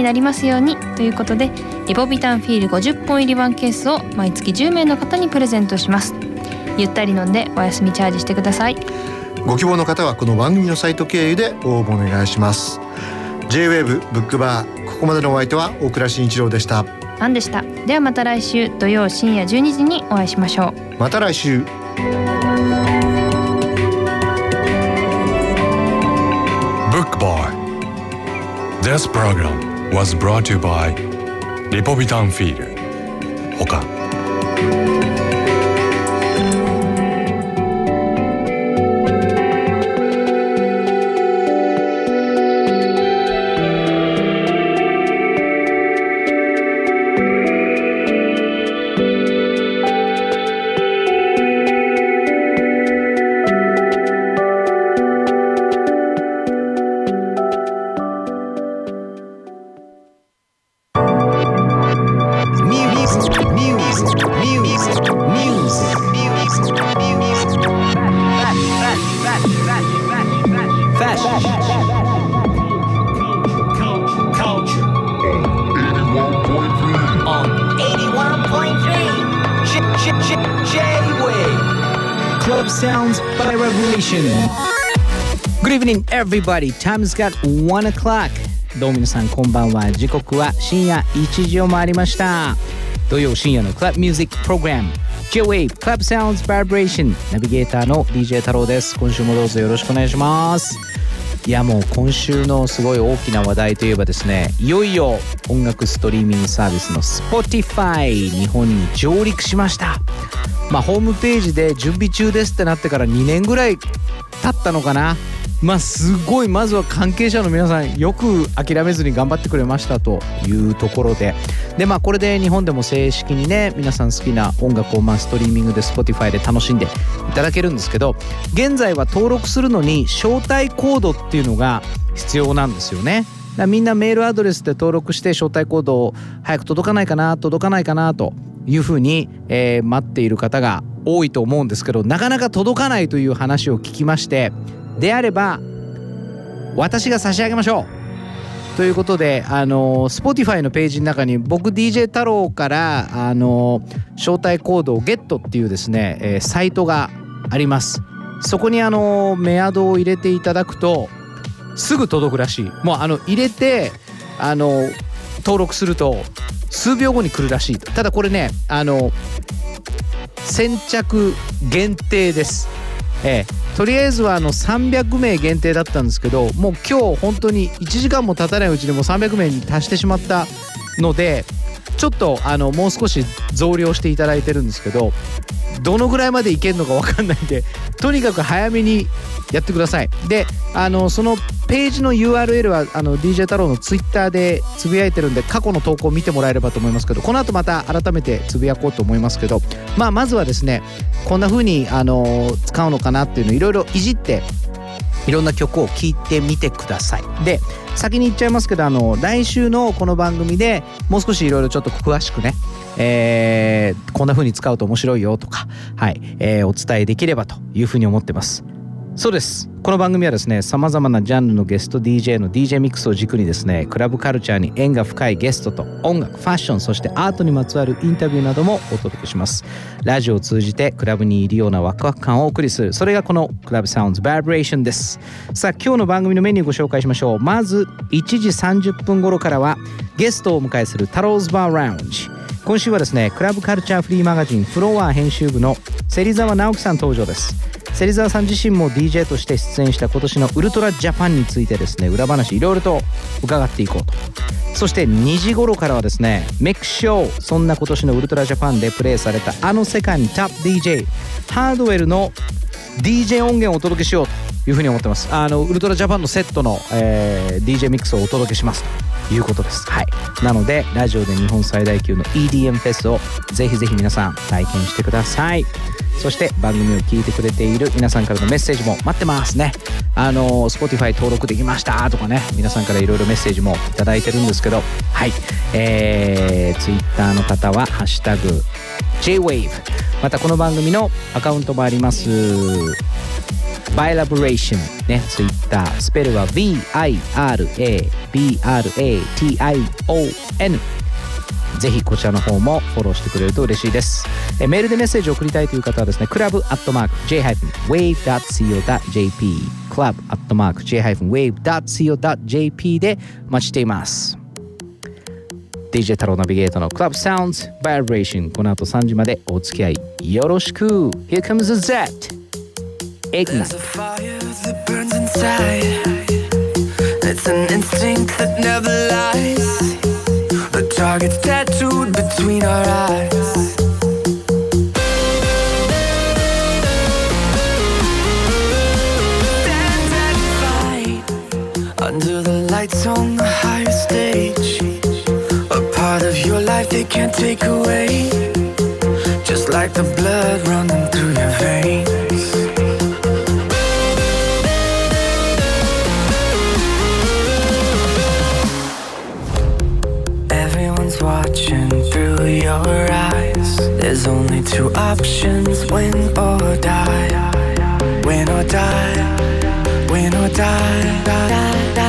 になりますようにということでリポビタンフィール50本入りワンケースを毎月10名の方にプレゼントします。ゆったり飲んでお休みチャージしてください。ご希望の方はこの番組のサイト経由で応募お願いします。J-WAVE ブックバーここまでのお相手は大倉慎一郎でした。アンでした？ではまた来週土曜深夜12時にお会いしましょう。また来週。Bookbar This program was brought to you by リポビタンフィールほか everybody. Time's got one o'clock. どうも皆さんこんばんは。時刻は深夜1時を回りました。土曜深夜のクラブミュージックプログラム J-Wave Club Sounds Vibration ナビゲーターの DJ 太郎です。今週もどうぞよろしくお願いします。いやもう今週のすごい大きな話題といえばですねいよいよ音楽ストリーミングサービスの Spotify 日本に上陸しましたまあ、ホームページで準備中ですってなってから2年ぐらい経ったのかなまあすごいまずは関係者の皆さんよく諦めずに頑張ってくれましたというところででまあこれで日本でも正式にね皆さん好きな音楽をまあストリーミングで Spotify で楽しんでいただけるんですけど現在は登録するのに招待コードっていうのが必要なんですよね。みんなメールアドレスで登録して招待コードを早く届かないかな届かないかなというふうに、えー、待っている方が多いと思うんですけどなかなか届かないという話を聞きましてであれば私が差し上げましょう。ということであの Spotify のページの中に僕 DJ 太郎からあの招待コードをゲットっていうですね、えー、サイトがあります。そこにあのメアドを入れていただくとすぐ届くらしい。もうあの入れてあの登録すると数秒後に来るらしいただこれねあの先着限定です、えー、とりあえずはあの300名限定だったんですけどもう今日本当に1時間も経たないうちでもう300名に達してしまったのでちょっとあのもう少し増量していただいてるんですけどどのぐらいまでいけるのか分かんないんでとにかく早めにやってください。であのそのページの URL はあの DJ 太郎の Twitter でつぶやいてるんで過去の投稿を見てもらえればと思いますけどこの後また改めてつぶやこうと思いますけどまあまずはですねこんな風にあの使うのかなっていうのをいろいろいじっていろんな曲を聴いてみてくださいで先に言っちゃいますけどあの来週のこの番組でもう少しいろいろちょっと詳しくねえー、こんな風に使うと面白いよとか、はいえー、お伝えできればというふうに思ってます。そうです。この番組はですねさまざまなジャンルのゲスト DJ の DJ ミックスを軸にですねクラブカルチャーに縁が深いゲストと音楽ファッションそしてアートにまつわるインタビューなどもお届けします。ラジオを通じてクラブにいるようなワクワク感をお送りするそれがこのクラブサウンズバイブレーションです。さあ今日の番組のメニューご紹介しましょう。まず1時30分頃からはゲストをお迎えするタローズバーラウンジ今週はですねクラブカルチャーフリーマガジンフロア編集部の芹沢直樹さん登場です。芹沢さん自身も DJ として出演した今年のウルトラジャパンについてですね裏話いろいろと伺っていこうと。そして2時頃からはですねメックショーそんな今年のウルトラジャパンでプレイされたあの世界にタップ DJ ハードウェルの DJ 音源をお届けしようというふうに思ってます。あのウルトラジャパンのセットの、えー、DJ ミックスをお届けしますいうことです。はい。なのでラジオで日本最大級の EDM フェスをぜひぜひ皆さん体験してください。そして番組を聞いてくれている皆さんからのメッセージも待ってますね。あの Spotify 登録できました。とかね。皆さんからいろいろメッセージも頂いてるんですけど。はい。えー、Twitter の方は「ハッシュタグ #JWAVE またこの番組のアカウントもあります。バイラブレーションね Twitter スペルは VIRABRATION ぜひこちらの方もフォローしてくれると嬉しいです。えメールでメッセージを送りたいという方はですねクラブアットマーク J-wave.co.jp クラブアットマーク J-wave.co.jp でお待ちしています。DJ 太郎ナビゲーターのクラブサウンズバイブレーションこの後3時までお付き合いよろしく。Here comes the Z Ignite an instinct that never lies. The target's tattooed between our eyes. Stand and fight under the lights on the higher stage. A part of your life they can't take away. Just like the blood running through your veins. Your eyes. There's only two options win or die. Win or die. Win or die. It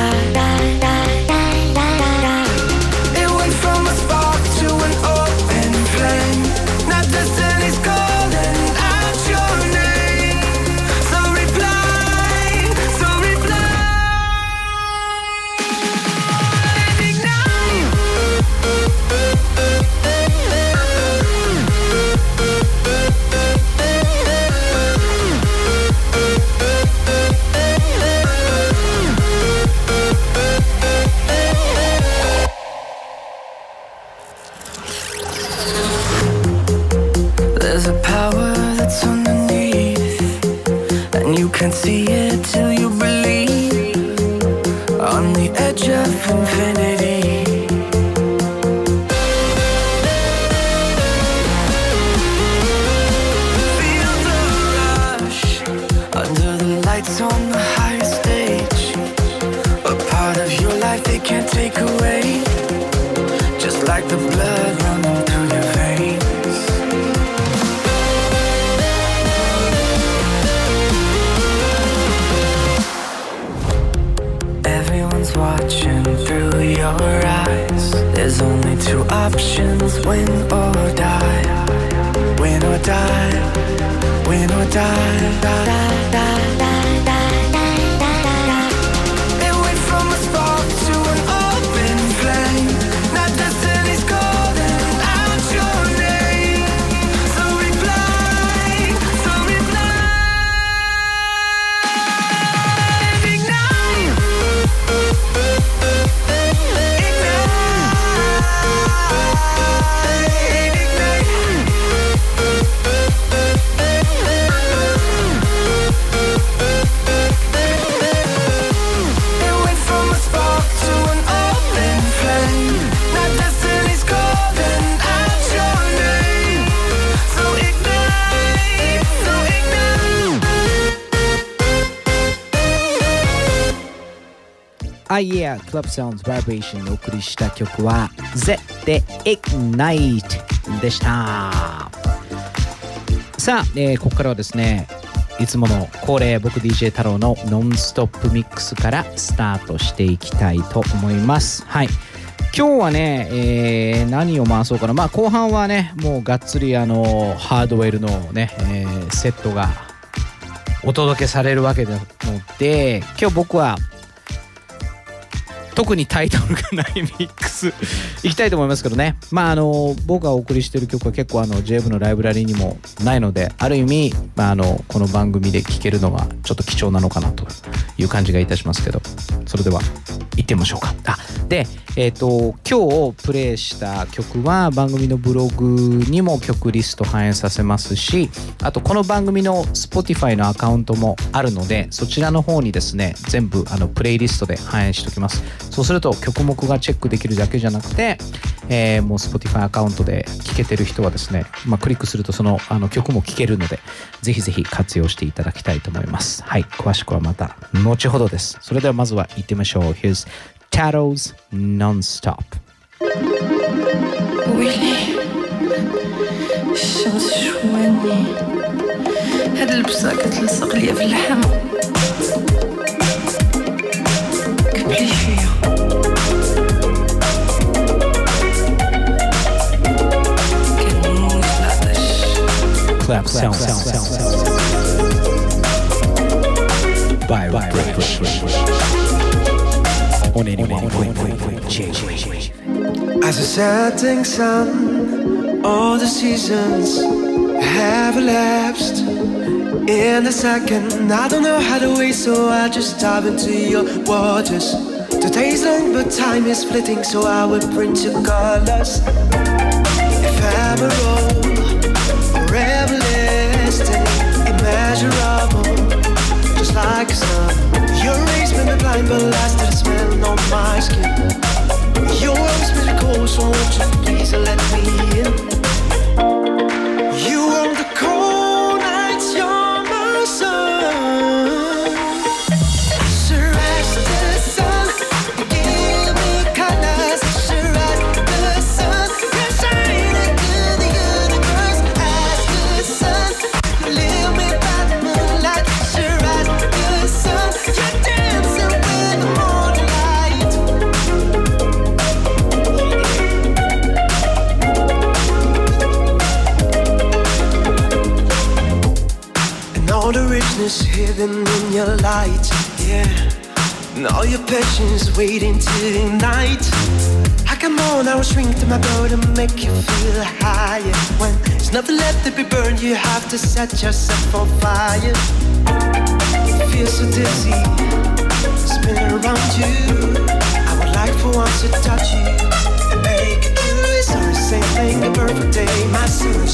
can't see it till you believe. On the edge of infinity. Feel the rush under the lights on the higher stage. A part of your life they can't take away. Just like the blood options win or die. Win or die. Win or die. It Ah yeah, Club Sounds Vibration お送りした曲は Z で Ignite でした。さあ、えーここからはですねいつもの恒例僕 DJ 太郎のノンストップミックスからスタートしていきたいと思います。はい。今日はね、えー何を回そうかな。まあ後半はねもうがっつりあのハードウェルのね、えーセットがお届けされるわけなので今日僕は特にタイトルがないミックス。いきたいと思いますけどね。まああの僕がお送りしてる曲は結構あの JF のライブラリーにもないのである意味、まあ、あのこの番組で聴けるのがちょっと貴重なのかなという感じがいたしますけど。それでは行ってみましょうか。あでえっ、と今日プレイした曲は番組のブログにも曲リスト反映させますしあとこの番組の Spotify のアカウントもあるのでそちらの方にですね全部あのプレイリストで反映しておきます。そうすると曲目がチェックできるだけじゃなくて、えーもう Spotify アカウントで聴けてる人はですね、まあ、クリックするとそのあの曲も聴けるのでぜひぜひ活用していただきたいと思いますはい詳しくはまた後ほどですそれではまずは行ってみましょう Here's Tattles Non-Stop Willie, الشمس شواني هاد اللبسة كتلصق ليا في اللحم Clap sound, sound, sound, sound. By On 81.3 As a setting sun, all the seasons have elapsed. In a second, I don't know how to wait, so I just dive into your waters. Today's long, but time is fleeting, so I will print your colors. Ephemeral, everlasting, immeasurable, just like a sun. Your rays made me blind, but lasted a smell on my skin. Your arms made cold, so won't you please let me in? Hidden in your light, yeah. And all your passions waiting to ignite. I come on, I will shrink to my boat and make you feel higher. When there's nothing left to be burned, you have to set yourself on fire. Feel so dizzy, spinning around you. I would like for once to touch you and make it through. It's the same thing, a perfect day. My sun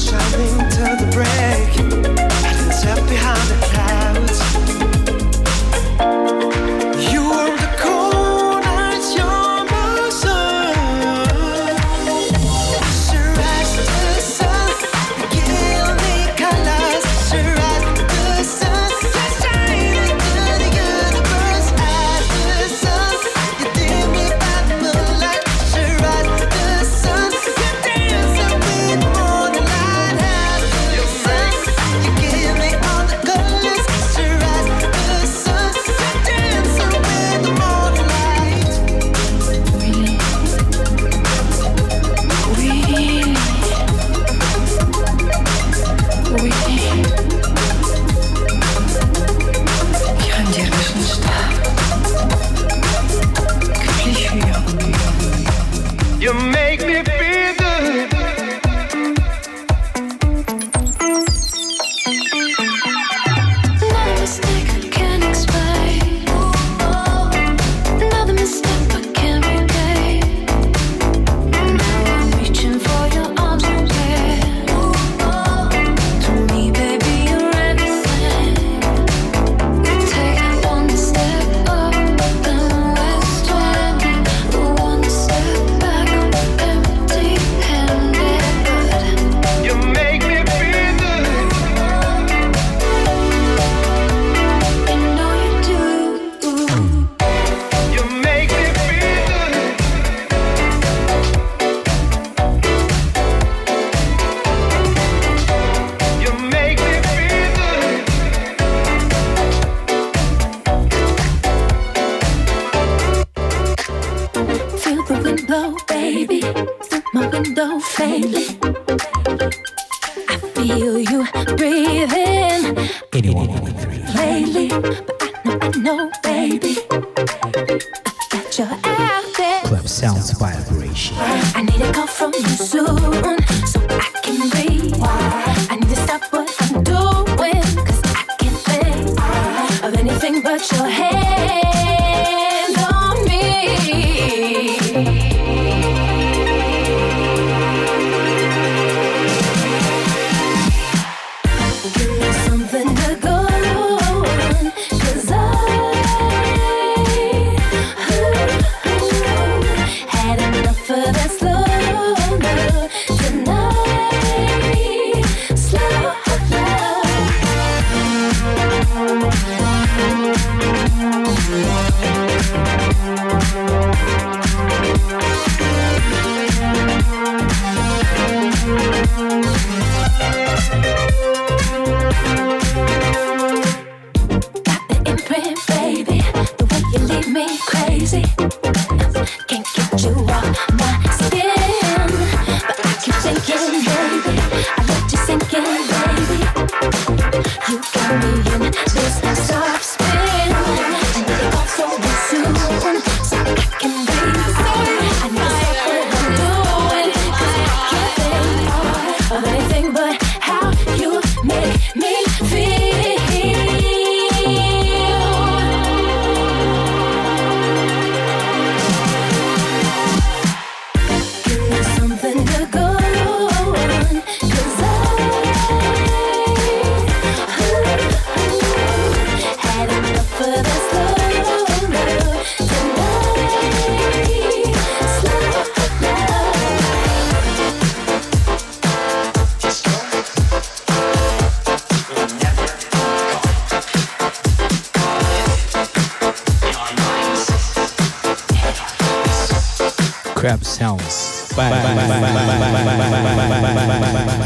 Grab Sounds bye bye bye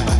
bye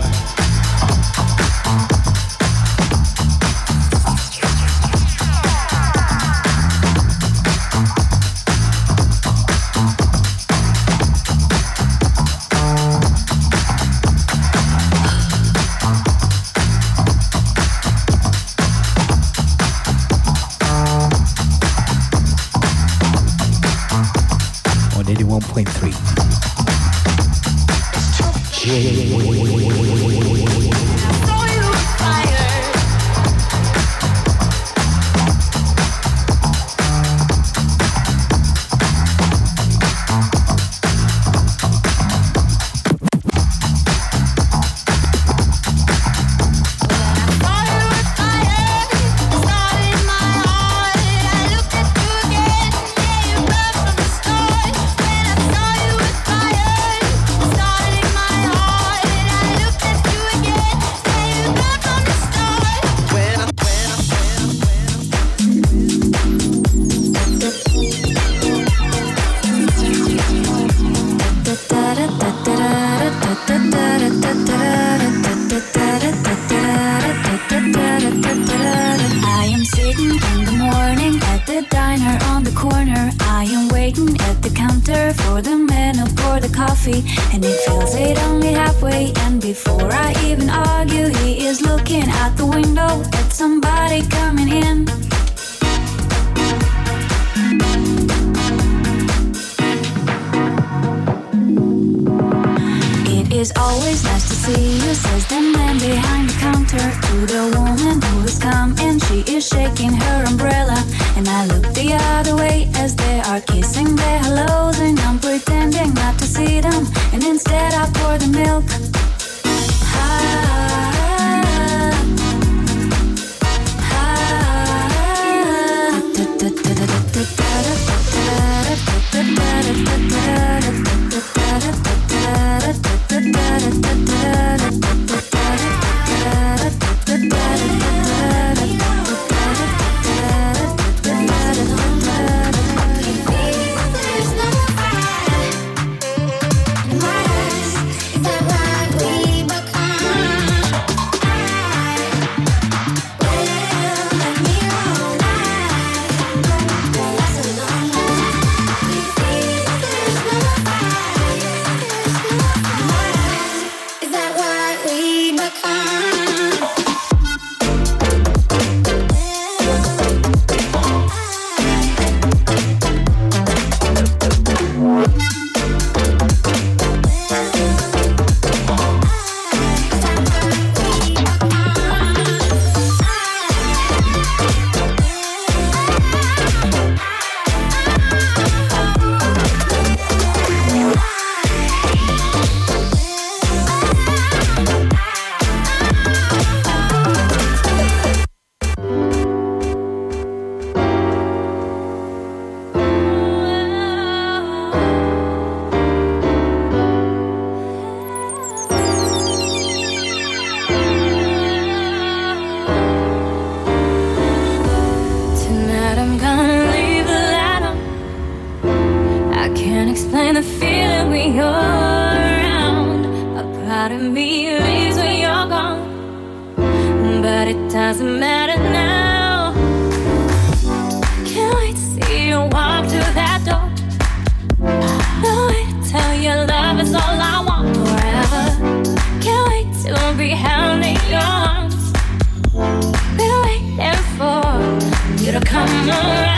doesn't matter now. Can't wait to see you walk through that door. No way to tell you love is all I want forever. Can't wait to be held in your arms. Been waiting for you to come around.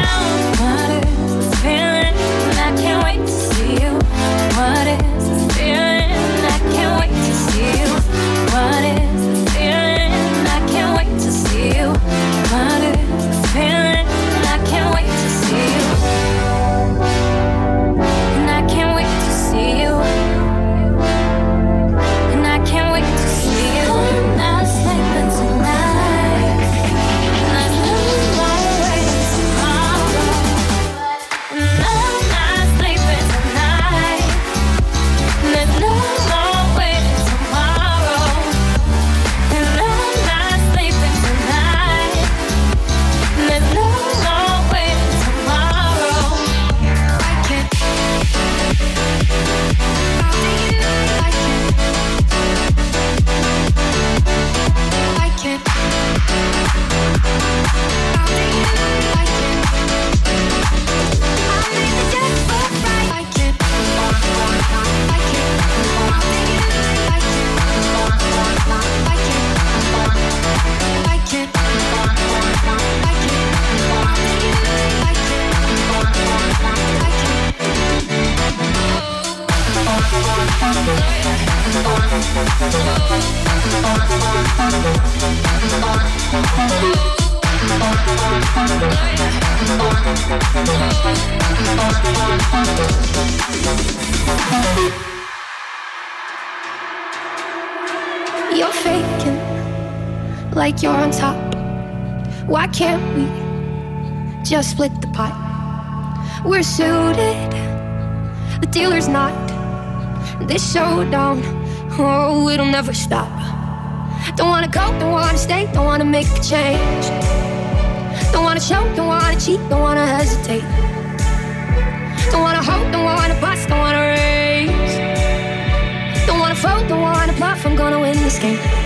You're faking like you're on top. Why can't we just split the pot? We're suited, the dealer's not. This showdown Oh, it'll never stop. Don't wanna go, don't wanna stay, don't wanna make a change. Don't wanna show, don't wanna cheat, don't wanna hesitate. Don't wanna hope, don't wanna bust, don't wanna raise. Don't wanna fold, don't wanna bluff, I'm gonna win this game.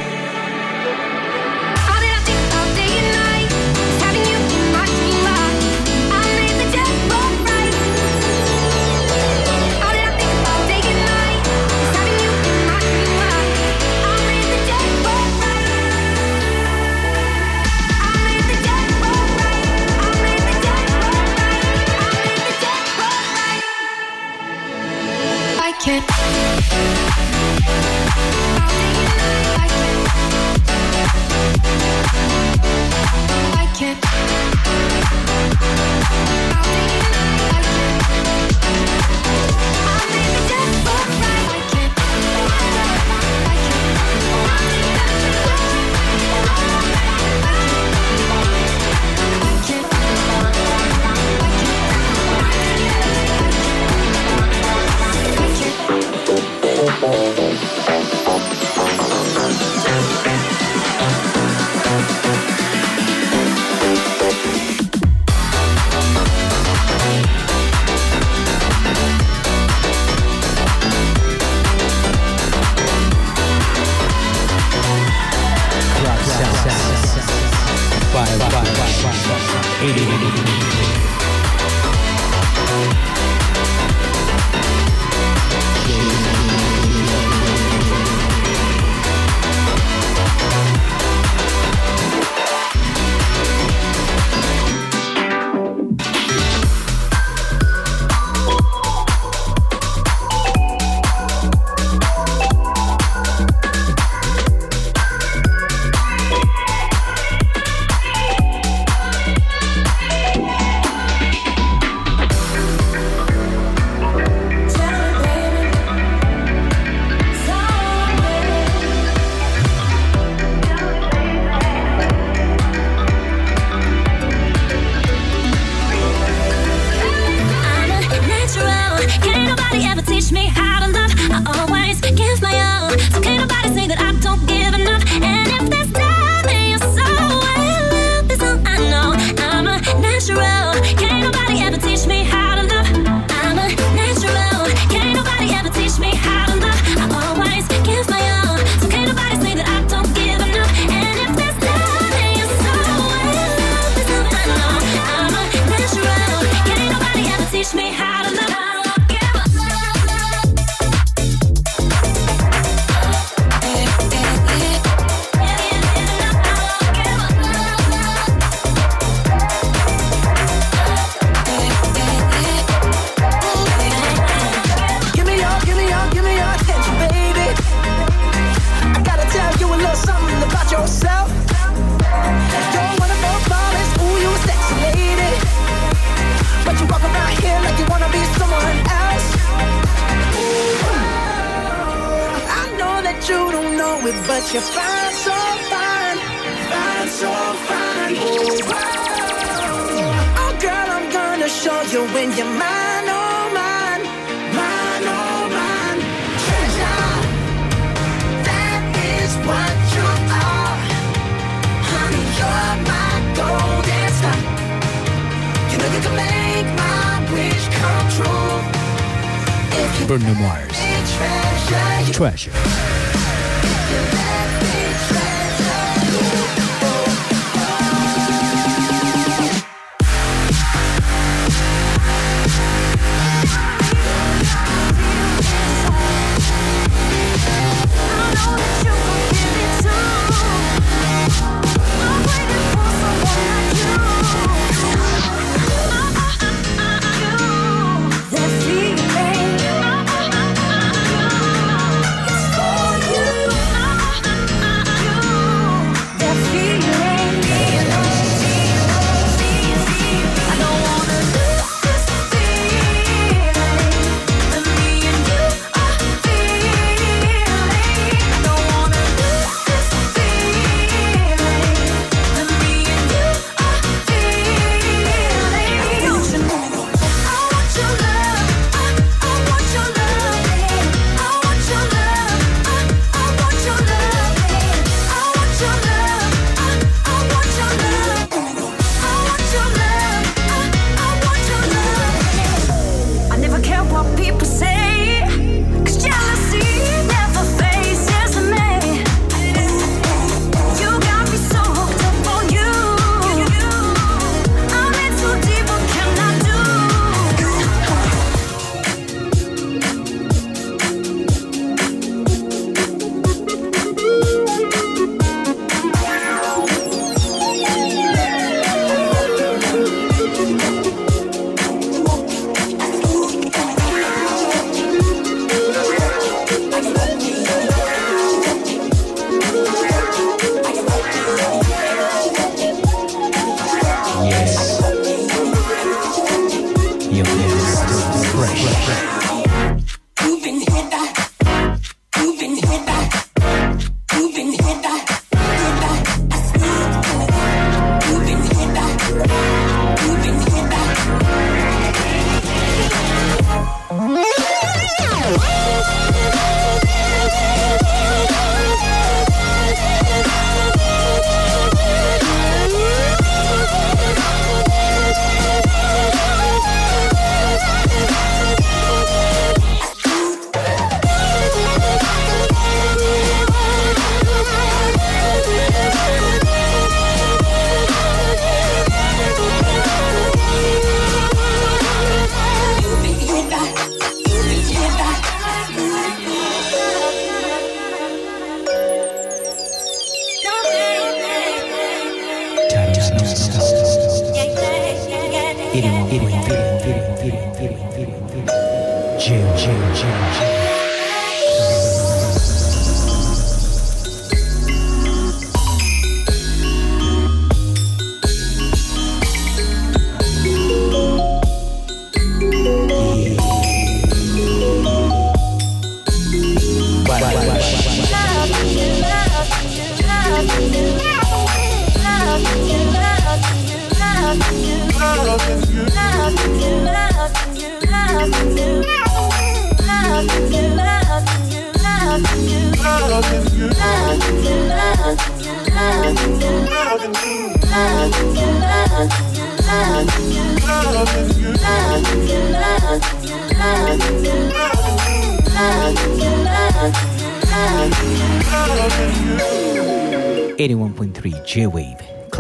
Eighty.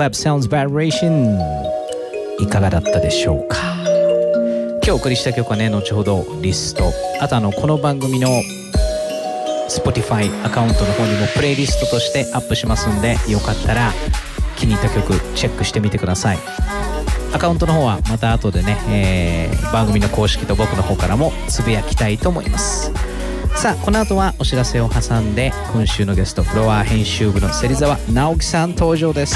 Web Sounds Vibration いかがだったでしょうか？今日お送りした曲はね後ほどリスト。あとあのこの番組の Spotify アカウントの方にもプレイリストとしてアップしますんでよかったら気に入った曲チェックしてみてください。アカウントの方はまた後でね、えー番組の公式と僕の方からもつぶやきたいと思います。さあこの後はお知らせを挟んで今週のゲストフロア編集部の芹沢直樹さん登場です。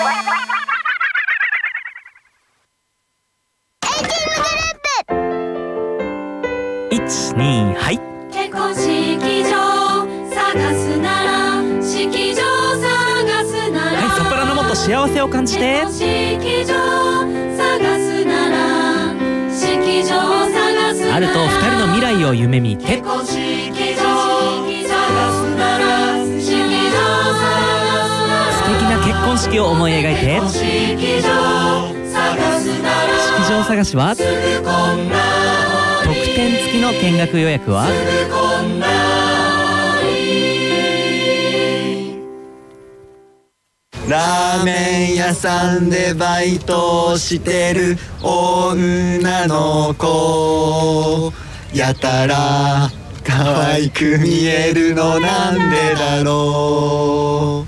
場探しは特典付きの見学予約はラーメン屋さんでバイトしてる女の子。やたら可愛く見えるのなんでだろ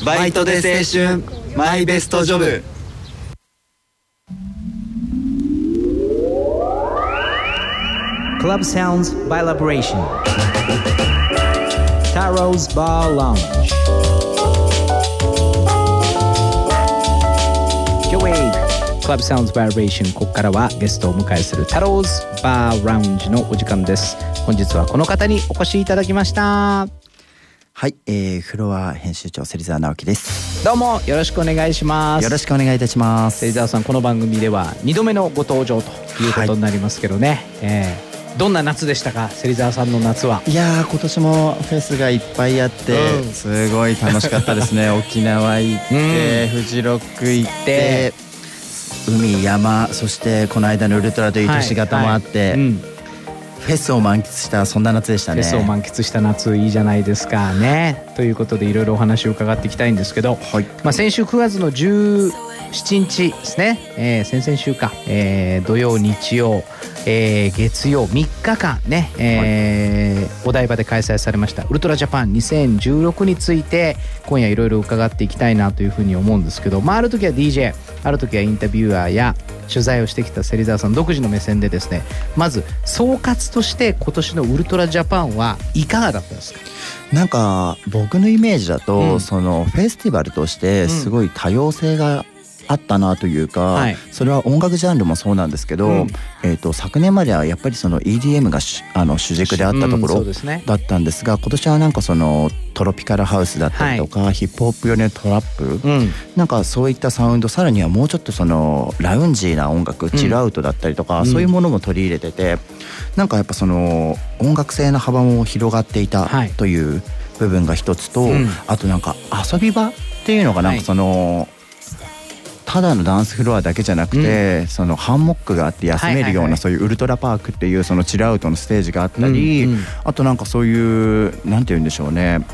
う。バイトで青春マイベストジョブ。Club Sounds by Liberation. Taro's Bar Lounge. J-Wave Club Sounds by Liberation. ここからはゲストをお迎えする Taro's Bar Lounge のお時間です。本日はこの方にお越しいただきました。はい、えー、フロア編集長芹沢直樹です。どうもよろしくお願いします。よろしくお願いいたします。芹沢さんこの番組では2度目のご登場ということになりますけどね、えーどんな夏でしたか芹沢さんの夏は？いやー今年もフェスがいっぱいあって、うん。すごい楽しかったですね。沖縄行って、フジロック行って海山そしてこの間のウルトラという都市型もあって、はい。はいうん。フェスを満喫したそんな夏でしたね。フェスを満喫した夏いいじゃないですかね。ということでいろいろお話を伺っていきたいんですけど、まあ、先週9月の17日ですね、えー先々週か、えー土曜日曜、えー月曜3日間ね、えーお台場で開催されましたウルトラジャパン2016について今夜いろいろ伺っていきたいなというふうに思うんですけど、まあ、ある時は DJ ある時はインタビュアーや取材をしてきた芹沢さん独自の目線でですねまず総括として今年のウルトラジャパンはいかがだったですか？なんか僕のイメージだと、うん。そのフェスティバルとしてすごい多様性があったなというか、はい。それは音楽ジャンルもそうなんですけど、うん。えー、と昨年まではやっぱりその EDM がしあの主軸であったところだったんですが今年はなんかそのトロピカルハウスだったりとか、ヒップホップ寄りのトラップ、うん。なんかそういったサウンドさらにはもうちょっとそのラウンジーな音楽チルアウトだったりとか、うん。そういうものも取り入れててなんかやっぱその音楽性の幅も広がっていたはい。という部分が一つと、うん。あとなんか遊び場っていうのがなんかその、ただのダンスフロアだけじゃなくて、そのハンモックがあって休めるようないそういうウルトラパークっていうそのチルアウトのステージがあったり、うんうん。あとなんかそういうなんて言うんでしょうね。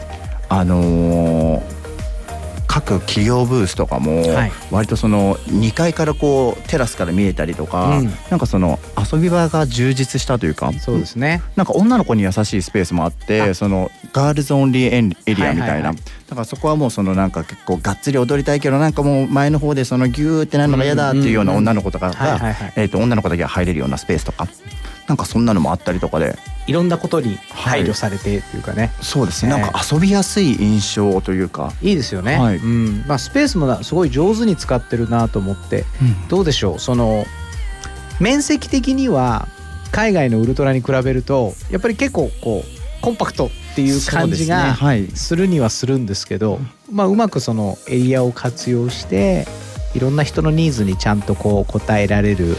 あのー各企業ブースとかもはい。割とその2階からこうテラスから見えたりとか、うん。なんかその遊び場が充実したというかそうですね。なんか女の子に優しいスペースもあってあ。そのガールズオンリーエリアみたいな、だからそこはもうそのなんか結構がっつり踊りたいけどなんかもう前の方でそのギューってなるのが嫌だっていうような女の子とかがはい。えーと女の子だけが入れるようなスペースとかなんかそんなのもあったりとかで。いろんなことに配慮されてっていうかね、そうです。ね、ねなんか遊びやすい印象というか、いいですよね、はい。うん。まあ、スペースもなすごい上手に使ってるなと思って。どうでしょう？その面積的には海外のウルトラに比べるとやっぱり結構こうコンパクトっていう感じがでするにはするんですけど、まあ、うまくそのエリアを活用していろんな人のニーズにちゃんとこう応えられる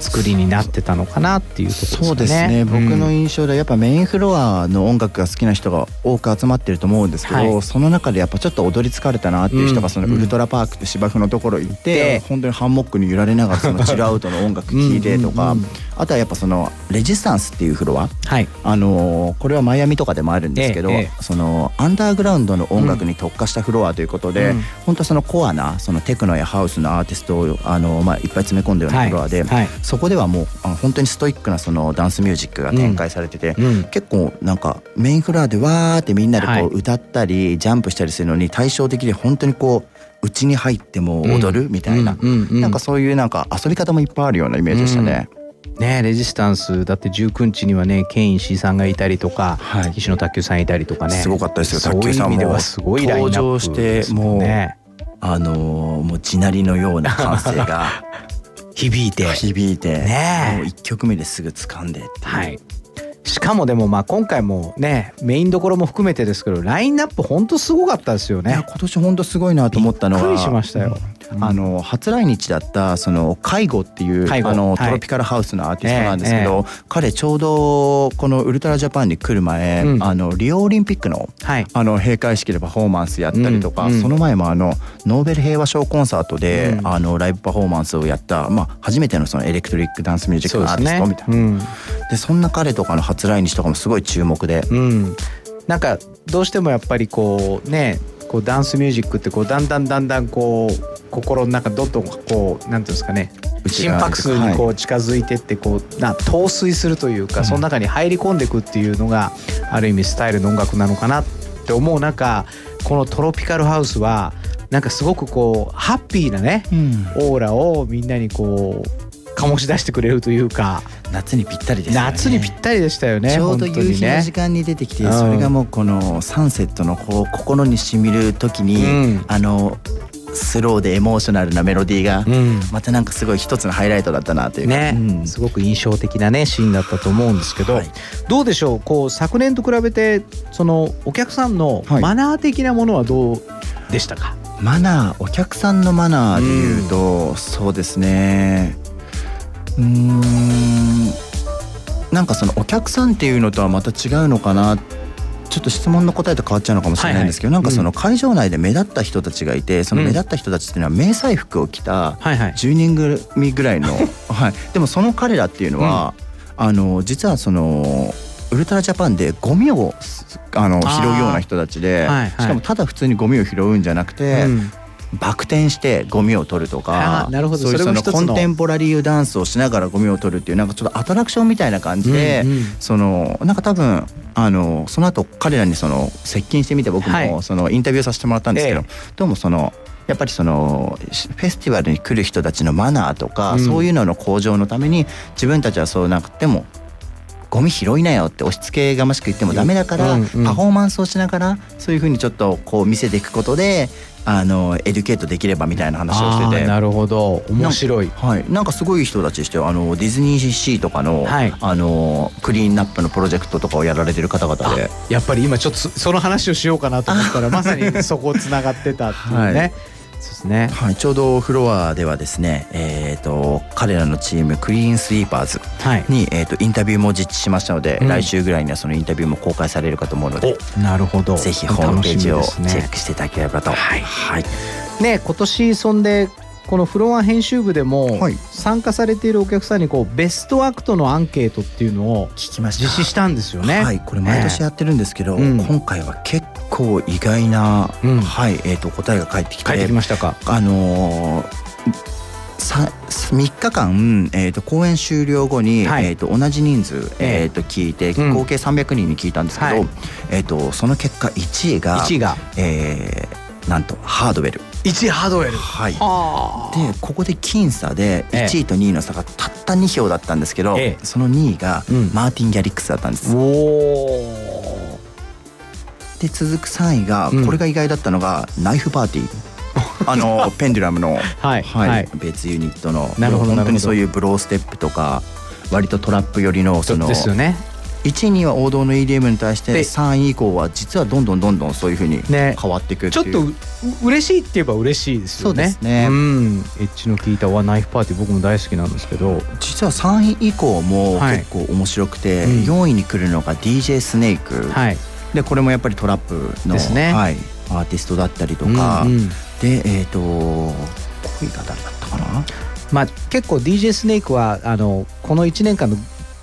作りになってたのかなっていうところですかね。そうですね、僕の印象でやっぱメインフロアの音楽が好きな人が多く集まってると思うんですけど、はい。その中でやっぱちょっと踊り疲れたなっていう人うんがそのウルトラパークって芝生のところ行って、で本当にハンモックに揺られながらそのチルアウトの音楽聴いてとかうんうんうんあとはやっぱそのレジスタンスっていうフロア。はい。あのーこれはマイアミとかでもあるんですけど、えええ。そのアンダーグラウンドの音楽に特化したフロアということで、うん。本当そのコアなそのテクノやハウスのアーティストをあの、まあ、いっぱい詰め込んだようなフロアで、はいはいそこではもう本当にストイックなそのダンスミュージックが展開されてて、うん。結構なんかメインフロアでわーってみんなではい。こう歌ったり、ジャンプしたりするのに対照的で本当にこううちに入っても踊るみたいな、うんうんうん。なんかそういうなんか遊び方もいっぱいあるようなイメージでしたね。ねレジスタンス。だって19日にはねケイン石井さんがいたりとか、はい。西野卓球さんいたりとかね。すごかったですよ卓球さんも。すごい登場してもんね。あのーもう地鳴りのような歓声が 響いて。響いて、ねえ。もう1曲目ですぐ掴んではい。しかもでもまあ今回もねメインどころも含めてですけどラインナップほんとすごかったですよね。今年本当すごいなと思ったのは。びっくりしましたよ、あの初来日だったその介護っていうあのはい。トロピカルハウスのアーティストなんですけえど、彼ちょうどこのウルトラジャパンに来る前、うん。あのリオオリンピックのはい。あの閉会式でパフォーマンスやったりとか、その前もあのノーベル平和賞コンサートで、うん。あのライブパフォーマンスをやった、まあ、初めてのそのエレクトリックダンスミュージックのアーティストみたいな。うん。でそんな彼とかの初来日とかもすごい注目で、うん、なんかどうしてもやっぱりこうねこうダンスミュージックってこうだんだんだんだんこう心の中どんどんこうなんていうんですかね心拍数にこう近づいてってこうな陶酔するというか、その中に入り込んでいくっていうのがある意味スタイルの音楽なのかなって思う中このトロピカルハウスはなんかすごくこうハッピーなねオーラをみんなにこう醸し出してくれるというか。夏にぴったりですよね。夏にぴったりでしたよねちょうど夕日のね時間に出てきて、うんそれがもうこのサンセットのこう心にしみる時に、うん。あのスローでエモーショナルなメロディーが、うん。またなんかすごい一つのハイライトだったなというか、ね、うん。すごく印象的なねシーンだったと思うんですけど、はい。どうでしょう？こう昨年と比べてそのお客さんのはい。マナー的なものはどうでしたか、マナーお客さんのマナーでいうと、そうですねうーん。なんかそのお客さんっていうのとはまた違うのかな。ちょっと質問の答えと変わっちゃうのかもしれないんですけど、はいはい。なんかその会場内で目立った人たちがいてそのうん目立った人たちっていうのは迷彩服を着たはいはい。10人組ぐらいの、はい、でもその彼らっていうのは、あの実はそのウルトラジャパンでゴミをあの拾うような人たちで、はいはい。しかもただ普通にゴミを拾うんじゃなくて、うんバク転してゴミを取るとかなるほど。そういうそのコンテンポラリーダンスをしながらゴミを取るっていうなんかちょっとアトラクションみたいな感じで、うんうん。そのなんか多分あのその後彼らにその接近してみて僕はい。もそのインタビューさせてもらったんですけど、えどうもそのやっぱりそのフェスティバルに来る人たちのマナーとか、うん。そういうのの向上のために自分たちはそうなくてもゴミ拾いなよって押し付けがましく言ってもダメだから、パフォーマンスをしながらそういうふうにちょっとこう見せていくことであの educate できればみたいな話をしてて。なるほど。面白い。はい、なんかすごい人たちでしてあのディズニーシーとかの,、はい。あのクリーンナップのプロジェクトとかをやられてる方々で。やっぱり今ちょっとそその話をしようかなと思ったらまさにそこつながってたっていうね、はいですね。はい、ちょうどフロアではですね、えー、と彼らのチームクリーンスイーパーズはい。に、えー、とインタビューも実地しましたので、うん。来週ぐらいにはそのインタビューも公開されるかと思うのでなるほど。ぜひホームページをチェックしていただければと。はい。はい。ね今年そんでこのフロア編集部でもはい。参加されているお客さんにこうベストアクトのアンケートっていうのを聞きました。実施したんですよね。はい、これ毎年やってるんですけど、うん。今回は結構意外な、うん。はいえー、と答えが返ってきて帰ってきましたか？あのーさ3日間、えー、と公演終了後に、はい。えー、と同じ人数、ええ。えー、と聞いてうん。合計300人に聞いたんですけど、はい。えー、とその結果1位が1位が。えーなんとハードウェル。1位ハードウェル。はい。はでここで僅差でええ。1位と2位の差がたった2票だったんですけど、ええ。その2位がうん。マーティン・ギャリックスだったんです。おおで続く3位が、うん。これが意外だったのがナイフパーティー。あのペンデュラムの、はいはいはい。別ユニットの本当にそういうブローステップとか割とトラップ寄りのそのですよね。1位には王道の EDM に対してで3位以降は実はどんどんどんどんそういうふうにね。変わっていくっていう。ちょっとう嬉しいって言えば嬉しいですよね。そうですね。うん。エッジの効いたワナイフパーティー僕も大好きなんですけど。実は3位以降もはい。結構面白くて、うん。4位に来るのが DJ スネーク、はいでこれもやっぱりトラップの、ですね。はい、アーティストだったりとか、うんうん。でえっ、と5位が誰だったかな？まあ結構 DJ スネークはあのこの1年間の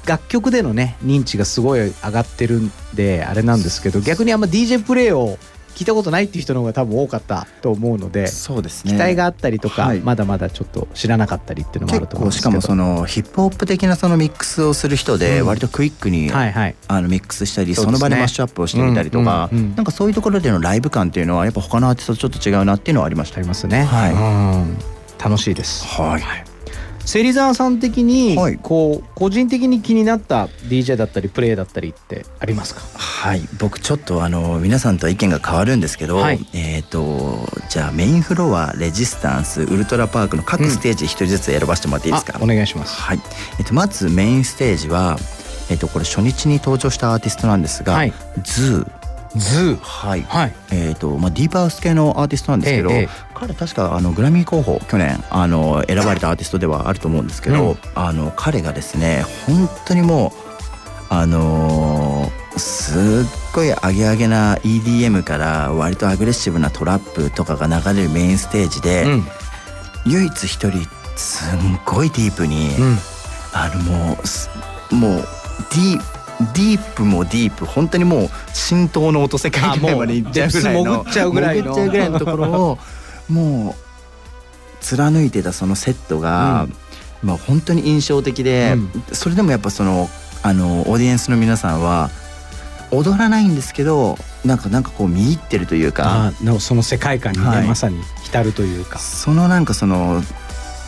楽曲でのね認知がすごい上がってるんであれなんですけど逆にあんま DJ プレイを聞いたことないっていう人の方が多分多かったと思うのでそうですね。期待があったりとか、はい。まだまだちょっと知らなかったりっていうのもあると思うんですけど。結構しかもそのヒップホップ的なそのミックスをする人でうん。割とクイックに、はいはい。あのミックスしたりその場でマッシュアップをしてみたりとか、うんうんうん。なんかそういうところでのライブ感っていうのはやっぱ他のアーティストとちょっと違うなっていうのはありました。ありますね。はい。うん。楽しいです。はい芹沢さん的に、はい。こう個人的に気になった DJ だったりプレイだったりってありますか？はい。僕ちょっとあの皆さんと意見が変わるんですけど、はい。えっ、とじゃあメインフロアレジスタンスウルトラパークの各ステージ一人ずつ選ばせてもらっていいですか、あお願いします。はい、えっと、まずメインステージは、えっと、これ初日に登場したアーティストなんですが、はい。ズー。ズー。はい。はい。えっとまあ、ディープハウス系のアーティストなんですけど、ええええ彼確かあのグラミー候補去年あの選ばれたアーティストではあると思うんですけど、うん。あの彼がですね本当にもうあのーすっごいアゲアゲな EDM から割とアグレッシブなトラップとかが流れるメインステージで、うん。唯一一人すんごいディープに、うん。あのもうすもうディディープもディープ本当にもう浸透の音世界ぐらいまでいっちゃうぐらいの。潜っちゃうぐらいのところをもう貫いてたそのセットが、まあ本当に印象的で、うん。それでもやっぱそのあのオーディエンスの皆さんは踊らないんですけどなんかなんかこう見入ってるというかその世界観にね、はい。まさに浸るというか。そのなんかその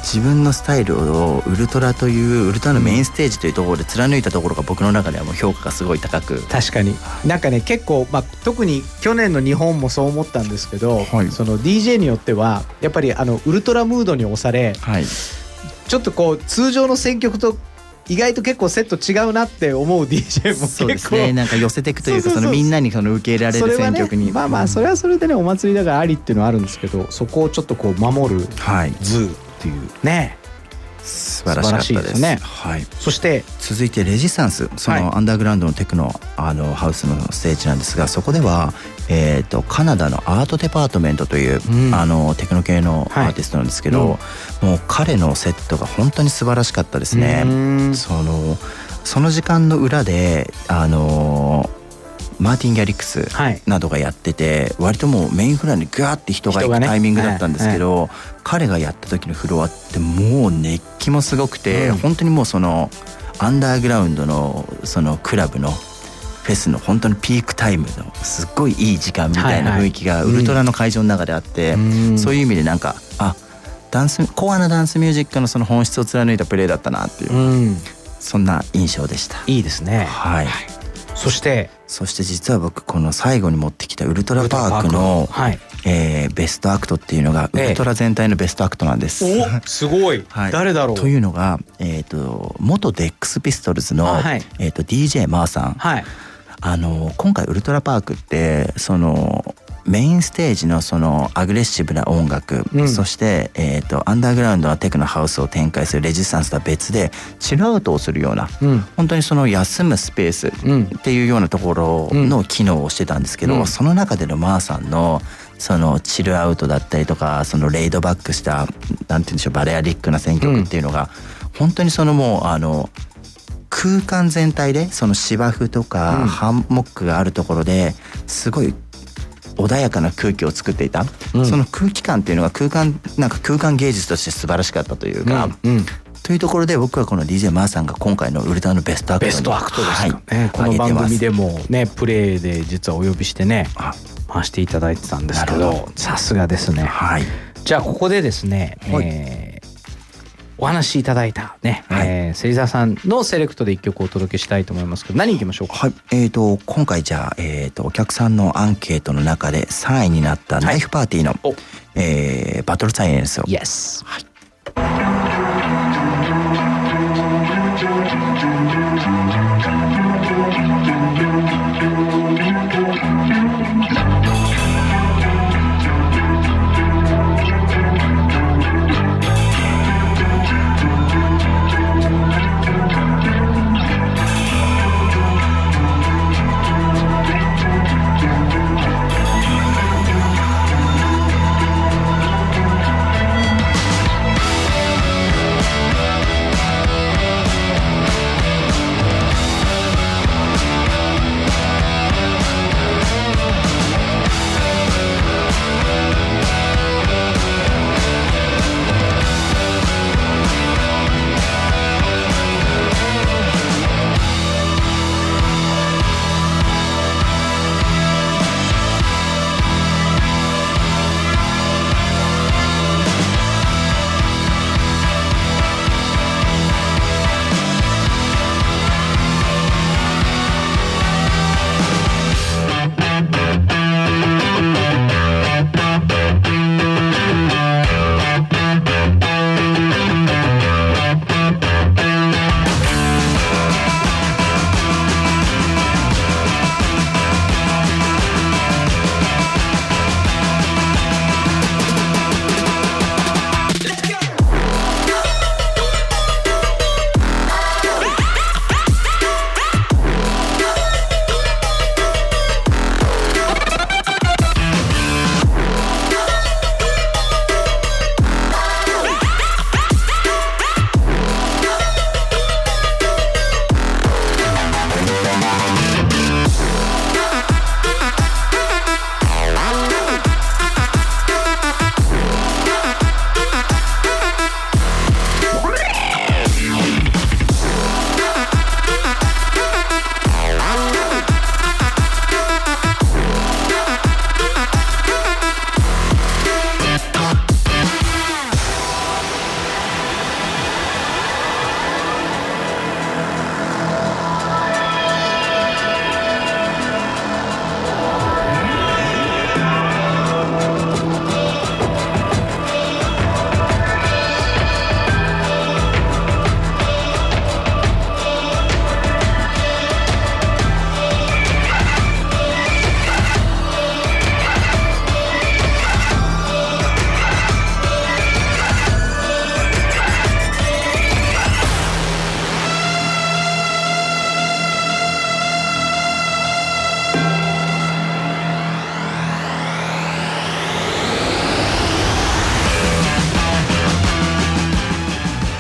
自分のスタイルをウルトラというウルトラのメインステージというところで貫いたところが僕の中ではもう評価がすごい高く。確かに。なんかね結構、まあ、特に去年の日本もそう思ったんですけど、はい。その DJ によってはやっぱりあのウルトラムードに押されはい。ちょっとこう通常の選曲と意外と結構セット違うなって思う DJ もそうですね。なんか寄せていくというかそのみんなにその受け入れられる選曲に。まあまあそれはそれでねお祭りだからありっていうのはあるんですけどそこをちょっとこう守るはいっていう。ね。素晴らしかったです。ね。はい。そして続いてレジスタンス。そはい。のアンダーグラウンドのテクノあのハウスのステージなんですがそこでは、えー、とカナダのアートデパートメントという、うん。あのテクノ系のはい。アーティストなんですけど、もう彼のセットが本当に素晴らしかったですね。うん。そのその時間の裏であのマーティン・ギャリックスはい。などがやってて割ともうメインフロアにガーって人が行くタイミングだったんですけど、彼がやった時のフロアってもう熱気もすごくて、うん。本当にもうそのアンダーグラウンドのそのクラブのフェスの本当にピークタイムのすっごいいい時間みたいなはいはい。雰囲気がウルトラの会場の中であって、うん。そういう意味でなんかあダンスコアなダンスミュージックのその本質を貫いたプレーだったなっていう、うん。そんな印象でした。いいですね。はい、そしてそして実は僕この最後に持ってきたウルトラパークのはい。えーベストアクトっていうのがえ。えウルトラ全体のベストアクトなんです。おすごい、はい。誰だろう。というのが、えー、と元デックスピストルズの、あはい。えー、と DJ マーさん、はい。あの今回ウルトラパークってそのメインステージのそのアグレッシブな音楽、うん。そして、えー、とアンダーグラウンドなテクノハウスを展開するレジスタンスとは別でチルアウトをするようなうん。本当にその休むスペースうん。っていうようなところの機能をしてたんですけど、うん。その中でのマーさんのそのチルアウトだったりとかそのレイドバックしたなんて言うんでしょうバレアリックな選曲っていうのが、本当にそのもうあの空間全体でその芝生とかうん。ハンモックがあるところですごい穏やかな空気を作っていた、うん。その空気感っていうのが空間なんか空間芸術として素晴らしかったというか、うんというところで僕はこの DJ マーさんが今回のウルトラのベストアクトにベストアクトですか、はい。ねこの番組でももねプレイで実はお呼びしてねあ回していただいてたんですけど。さすがですね。はい。じゃあここでですね、はい。えーお話しいただいたね、はい。えー芹沢さんのセレクトで一曲お届けしたいと思いますけど何いきましょうか？はい、えー、と今回じゃあ、えー、とお客さんのアンケートの中で3位になったナイフパーティーの、お。えーバトルサイエンスを。Yes「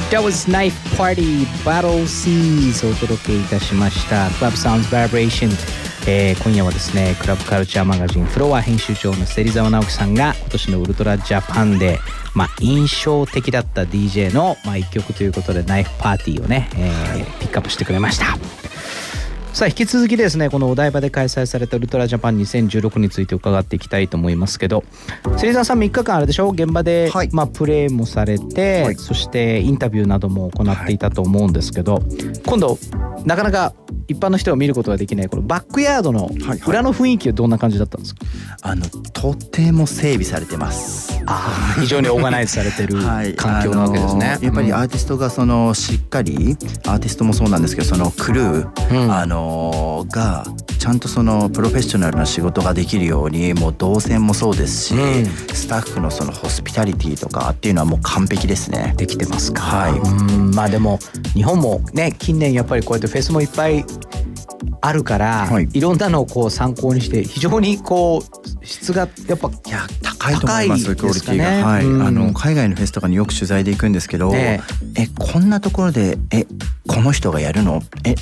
That Knife Party Battle Seas」をお届けいたしました「Club Sounds Vibration」えー今夜はですねクラブカルチャーマガジンフロア編集長の芹沢直樹さんが今年のウルトラジャパンで、まあ、印象的だった DJ の、まあ、一曲ということでナイフパーティーをね、えーピックアップしてくれました。さあ引き続きですねこのお台場で開催されたウルトラジャパン2016について伺っていきたいと思いますけど芹沢さん3日間あれでしょ現場で、はい。まあ、プレーもされて、はい。そしてインタビューなども行っていたと思うんですけど、今度なかなか一般の人が見ることができないこのバックヤードのはい裏の雰囲気はどんな感じだったんですか、あのとても整備されてます。ああ非常にオーガナイズされてる はい。環境なわけですね。やっぱりアうん。ーティストがそのしっかりアーティストもそうなんですけどそのクルー、うん。あのがちゃんとそのプロフェッショナルな仕事ができるようにもう動線もそうですし、うん。スタッフのそのホスピタリティとかっていうのはもう完璧ですね。できてますか。はい。うん。まあでも日本もね近年やっぱりこうやってフェスもいっぱいあるから、はい。い、ろんなのをこう参考にして非常にこう質がやっぱいや高いと思います高いクオリティが、はい、うん。あの海外のフェスとかによく取材で行くんですけど、ええ。こんなところでえこの人がやるの？え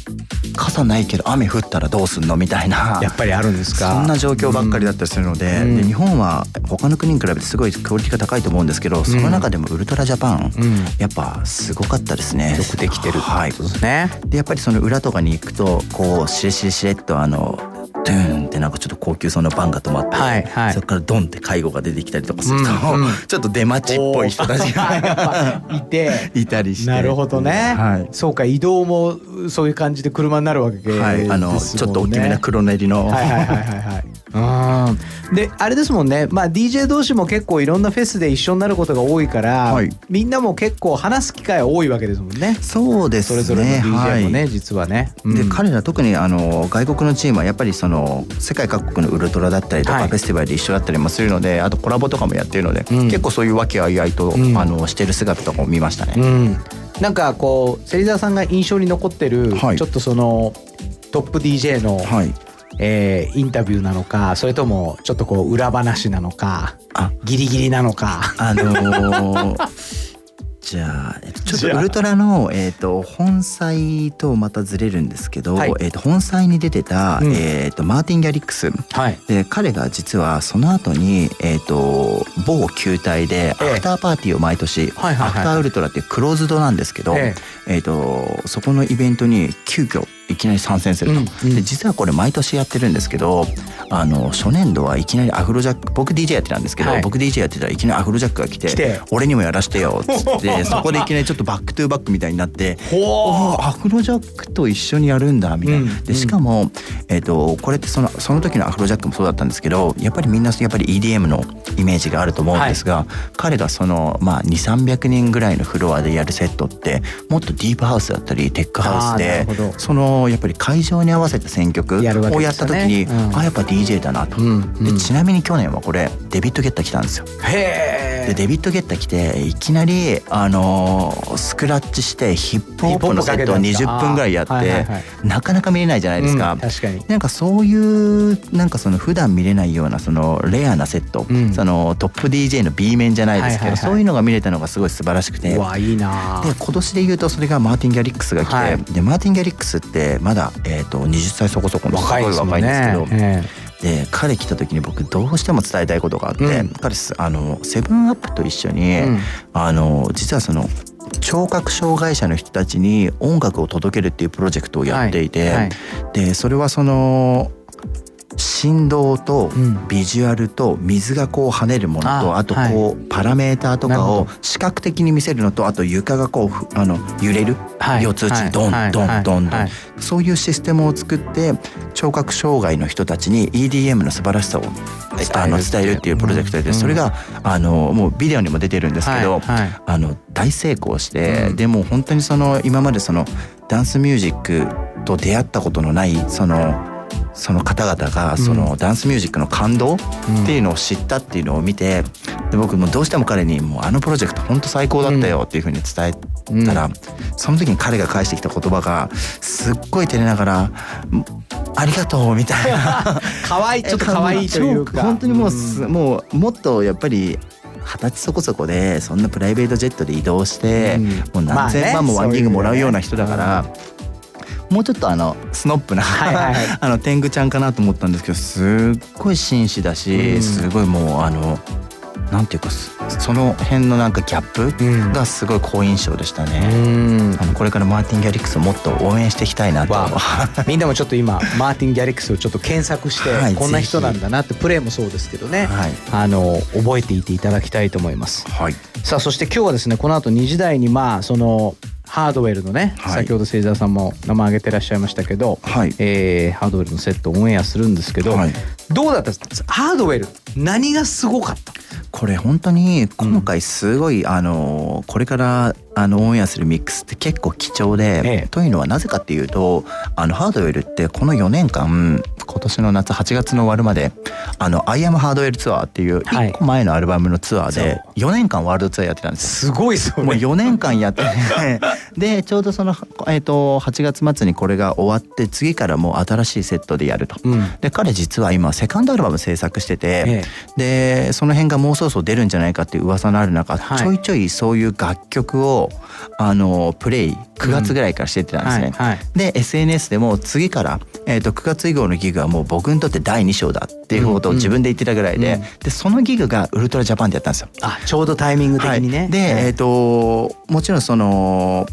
傘ないけど雨降ったらどうすんの？みたいな。やっぱりあるんですか。そんな状況ばっかりだったりするので,、うん。で日本は他の国に比べてすごいクオリティが高いと思うんですけど、その中でもウルトラジャパン、うん。やっぱすごかったですね。よくできてるはいってことですね。でやっぱりその裏とかに行くとこうしれしれしれっとあのドゥーンってなんかちょっと高級そうなバンが止まって、はいはい。そこからドンって介護が出てきたりとかすると、うんうん。ちょっと出待ちっぽい人たちがぱい。て。いたりして。なるほどね、はい。そうか移動もそういう感じで車になるわけですね、はい、あのちょっと大きめな黒練りの、はいはいはいはいはい。うんであれですもんね。まあ DJ 同士も結構いろんなフェスで一緒になることが多いから、はい。みんなも結構話す機会多いわけですもんね。そうですね。それぞれの DJ もね、はい。実はね、でうん。彼ら特にあの外国のチームはやっぱりその世界各国のウルトラだったりとか、はい。フェスティバルで一緒だったりもするのであとコラボとかもやってるので、うん。結構そういう和気あいあいと、うん。あのしてる姿とかも見ましたね。うん、なんかこう芹沢さんが印象に残ってる、はい。ちょっとそのトップ DJ の、はいえーインタビューなのかそれともちょっとこう裏話なのかあ。ギリギリなのか。あのー じゃあえっとちょっとウルトラの、えっと本妻とまたずれるんですけど、はい。えっと本妻に出てた、うん。えっとマーティン・ギャリックス。はい。で彼が実はその後にえっ、と某球体でアえ。えフターパーティーを毎年、アフターウルトラっていうクローズドなんですけど、え。えっ、とそこのイベントに急遽いきなり参戦すると、うんうん。で実はこれ毎年やってるんですけどあの初年度はいきなりアフロジャック僕 DJ やってたんですけど、はい。僕 DJ やってたらいきなりアフロジャックが来て俺にもやらしてよ」っつって。そこでいきなりちょっと back to back みたいになってほおーアフロジャックと一緒にやるんだみたいな、うんでしかも、えー、とこれってそのその時のアフロジャックもそうだったんですけどやっぱりみんなやっぱり EDM のイメージがあると思うんですが、彼がその、まあ、2300人ぐらいのフロアでやるセットってもっとディープハウスだったりテックハウスでそのやっぱり会場に合わせた選曲をやった時に、うん。あやっぱ DJ だなと、うんうん。でちなみに去年はこれデビッド・ゲッタ来たんですよ。でデビッド・ゲッタ来ていきなり、あのースクラッチしてヒップホップのセットを20分ぐらいやって、はいはいはい。なかなか見れないじゃないですか。うん確かに。なんかそういうなんかその普段見れないようなそのレアなセット、うん。そのトップ DJ の B 面じゃないですけど、はいはいはい。そういうのが見れたのがすごい素晴らしくて。いいなで今年で言うとそれがマーティン・ギャリックスが来て、はい。でマーティン・ギャリックスってまだ、えー、と20歳そこそこのすごい若いですもんですけど、ねで彼来た時に僕どうしても伝えたいことがあって、うん。彼すあのセブンアップと一緒に、うん。あの実はその聴覚障害者の人たちに音楽を届けるっていうプロジェクトをやっていて、はい。はい。でそれはその振動とうん。ビジュアルと水がこう跳ねるものと、ああとこう、パラメーターとかを視覚的に見せるのとあと床がこうふあの揺れる、はい。四つ打ちにドンはい。ドンはい。ドンドン、はい。そういうシステムを作って聴覚障害の人たちに EDM の素晴らしさをあの伝えるっていうプロジェクトで、うん。それがあのもうビデオにも出てるんですけど、はい。はい。あの大成功して、うん。でも本当にその今までそのダンスミュージックと出会ったことのないそのその方々がそのダンスミュージックの感動っていうのを知ったっていうのを見てで僕もどうしても彼にもうあのプロジェクト本当最高だったよっていうふうに伝えたら、その時に彼が返してきた言葉がすっごい照れながら「ありがとう」みたいな。可愛いちょっと可愛いというか。本当にもうす、もうもっとやっぱり二十歳そこそこでそんなプライベートジェットで移動して、うん。もう何千万もワンギングもらうような人だから、もうちょっとあのスノップな、はいはいはい。あの天狗ちゃんかなと思ったんですけどすっごい紳士だし、うん。すごいもうあのなんていうかすその辺のなんかギャップがすごい好印象でしたね。うん。あのこれからマーティン・ギャリックスをもっと応援していきたいなと。わ みんなもちょっと今マーティン・ギャリックスをちょっと検索して、はい。こんな人なんだなってプレーもそうですけどね、はい。あの覚えていていただきたいと思います。はい。さあそして今日はですねこの後2時台にまあそのハードウェルのね、はい。先ほど芹沢さんも名前挙げてらっしゃいましたけど、はい。えーハードウェルのセットをオンエアするんですけど、はい。どうだった？ですかハードウェル何がすごかった？これ本当に今回すごい、あのこれからあのオンエアするミックスって結構貴重で、ええ。というのはなぜかっていうとあのハードウェルってこの4年間今年の夏8月の終わるまであの「I am Hardwell ツアー」っていう1個前のアルバムのツアーで4年間ワールドツアーやってたんですよ。すごいそもう4年間やってて でちょうどその、えー、と8月末にこれが終わって次からもう新しいセットでやると。うん。で彼実は今セカンドアルバム制作してて、えでその辺がもうそろそろ出るんじゃないかっていう噂のある中、はい。ちょいちょいそういう楽曲をあのプレイ9月ぐらいからしてたんですね。はいはい。で SNS でも次から、えー、と9月以降のギグはもう僕にとって第2章だっていうことを自分で言ってたぐらいで,、うん。うんでそのギグがウルトラジャパンでやったんですよ。あちょうどタイミング的にね。はい、で、えっ、ともちろんその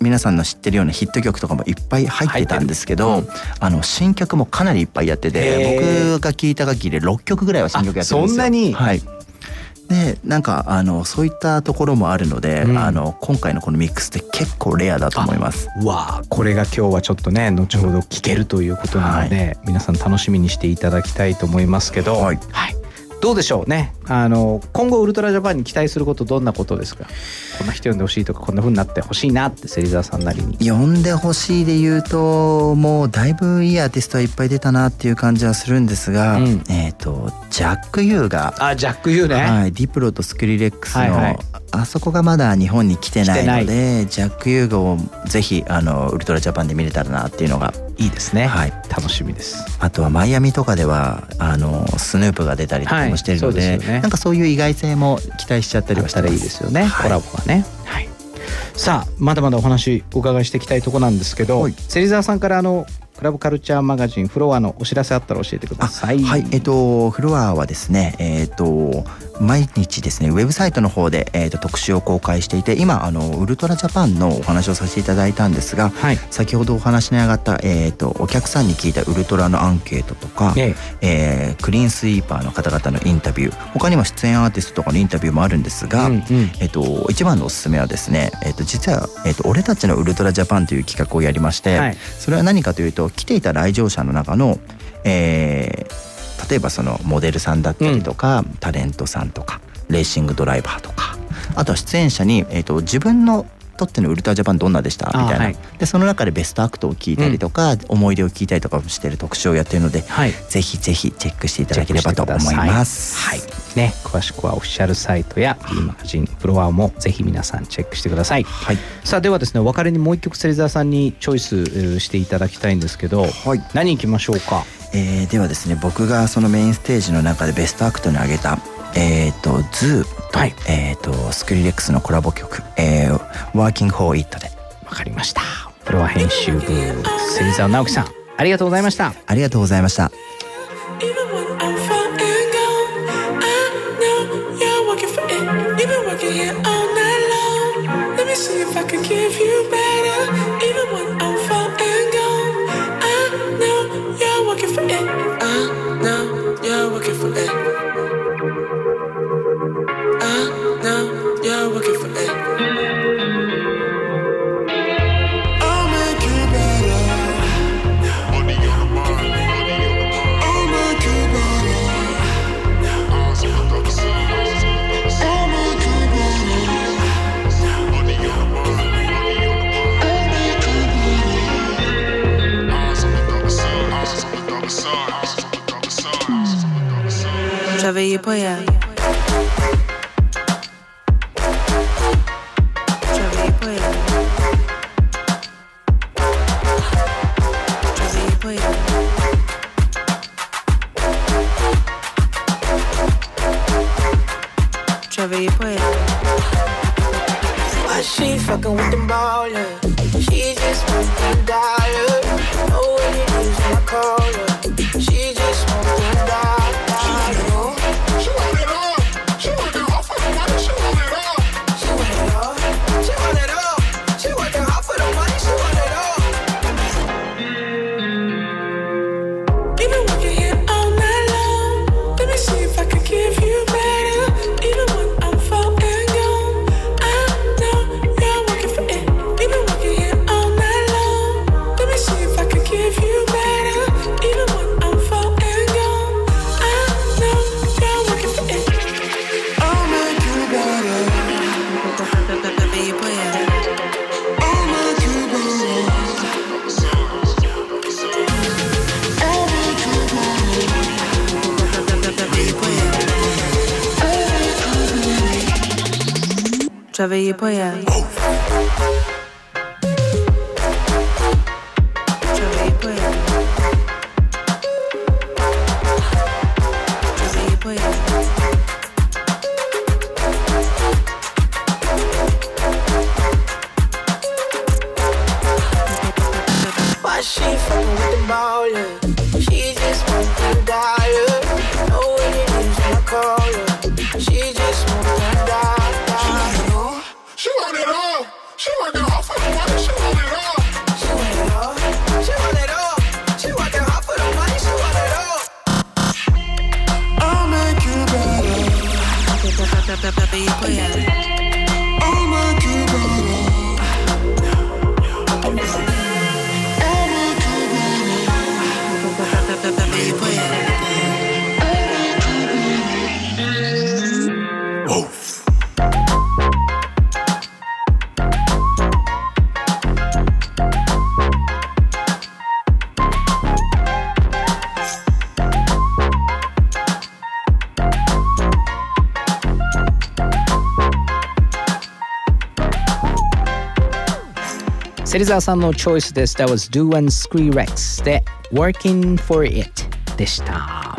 皆さんの知ってるようなヒット曲とかもいっぱい入ってたんですけど、入ってあの新曲もかなりいっぱいやってへてー。僕が聞いた限りで6曲ぐらいは新曲やってるんですよ。あそんなに？はいでなんかあのそういったところもあるので、うん。あの今回のこのミックスって結構レアだと思います。わあこれが今日はちょっとね後ほど聞けるということなので、皆さん楽しみにしていただきたいと思いますけど、はいどうでしょうね。あの今後ウルトラジャパンに期待することどんなことですか？こんな人呼んでほしいとかこんな風になってほしいなって芹沢さんなりに。呼んでほしいで言うともうだいぶいいアーティストはいっぱい出たなっていう感じはするんですが、うん。えっ、とジャック・ユーがあジャック・ユーね、はい、ディプロとスクリレックスの、はいはい。あそこがまだ日本に来てないのでジャック・ユーゴをぜひあのウルトラジャパンで見れたらなっていうのがいいですね、はい。楽しみです。あとはマイアミとかではあのスヌープが出たりとかもしてるので,、はいそうでね。なんかそういう意外性も期待しちゃったりはしたらいいですよね、はいコラボがね。はい。さあまだまだお話お伺いしていきたいところなんですけど、はい。芹沢さんからあのクラブカルチャーマガジンフロアのお知らせあったら教えてください。はい、えっとフロアはですね、えっと毎日ですねウェブサイトの方で、えっと特集を公開していて今あのウルトラジャパンのお話をさせていただいたんですが、はい。先ほどお話に上がった、えっとお客さんに聞いたウルトラのアンケートとか、ええークリーンスイーパーの方々のインタビュー他にも出演アーティストとかのインタビューもあるんですが、うんうんえっと一番のおすすめはですね、えっと実は、えっと俺たちのウルトラジャパンという企画をやりまして、はいそれは何かというと来ていた来場者の中の、えー例えばそのモデルさんだったりとか、タレントさんとかレーシングドライバーとかあとは出演者に、えっと自分のとってのウルトラジャパンどんなでした？みたいな、はいでその中でベストアクトを聞いたりとか、思い出を聞いたりとかもしてる特集をやってるので、はい。ぜひぜひチェックしていただければと思います。はい。ね、詳しくはオフィシャルサイトや B マガジンフロアもぜひ皆さんチェックしてください。はい。さあではですねお別れにもう一曲芹沢さんにチョイスえーしていただきたいんですけど、はい何行きましょうか？えーではですね僕がそのメインステージの中でベストアクトに挙げたえっ、と「ズーと、はいえっ、とスクリレックスのコラボ曲「えー、Working for It」でわかりました。フロア編集部芹沢直樹さんありがとうございました。ありがとうございました。surveiller pas, y'a. Surveiller Why she fucking with them ballers? She just wants them dollars. Oh, it is when I call. savez, pas. be, be, be, be, be, be, 沢さんのチョイスです。That was Do and Scree Rex で Working for It でした。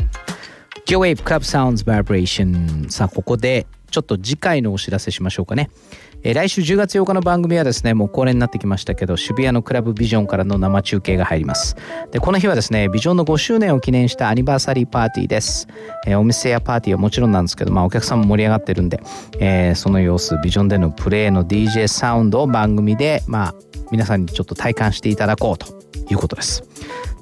J-Wave Club Sounds Vibration さあここでちょっと次回のお知らせしましょうかね。えー来週10月8日の番組はですねもう恒例になってきましたけど渋谷のクラブビジョンからの生中継が入ります。でこの日はですねビジョンの5周年を記念したアニバーサリーパーティーです、えーお店やパーティーはもちろんなんですけど、まあ、お客さんも盛り上がってるんで、えーその様子ビジョンでのプレイの DJ サウンドを番組でまあ皆さんにちょっと体感していただこうということです。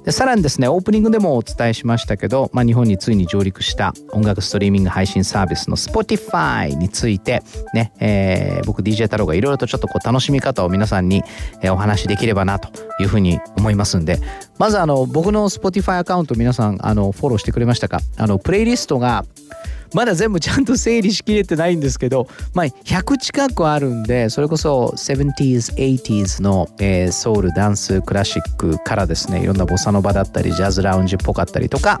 でさらにですねオープニングでもお伝えしましたけど、まあ、日本についに上陸した音楽ストリーミング配信サービスの Spotify についてね、えー僕 DJ 太郎がいろいろとちょっとこう楽しみ方を皆さんに、お話しできればなというふうに思いますんで。まずあの僕の Spotify アカウント皆さんあのフォローしてくれましたか？あのプレイリストがまだ全部ちゃんと整理しきれてないんですけど、まあ、100近くあるんでそれこそ 70s、80s の、えーソウルダンスクラシックからですねいろんなボサノバだったりジャズラウンジっぽかったりとか、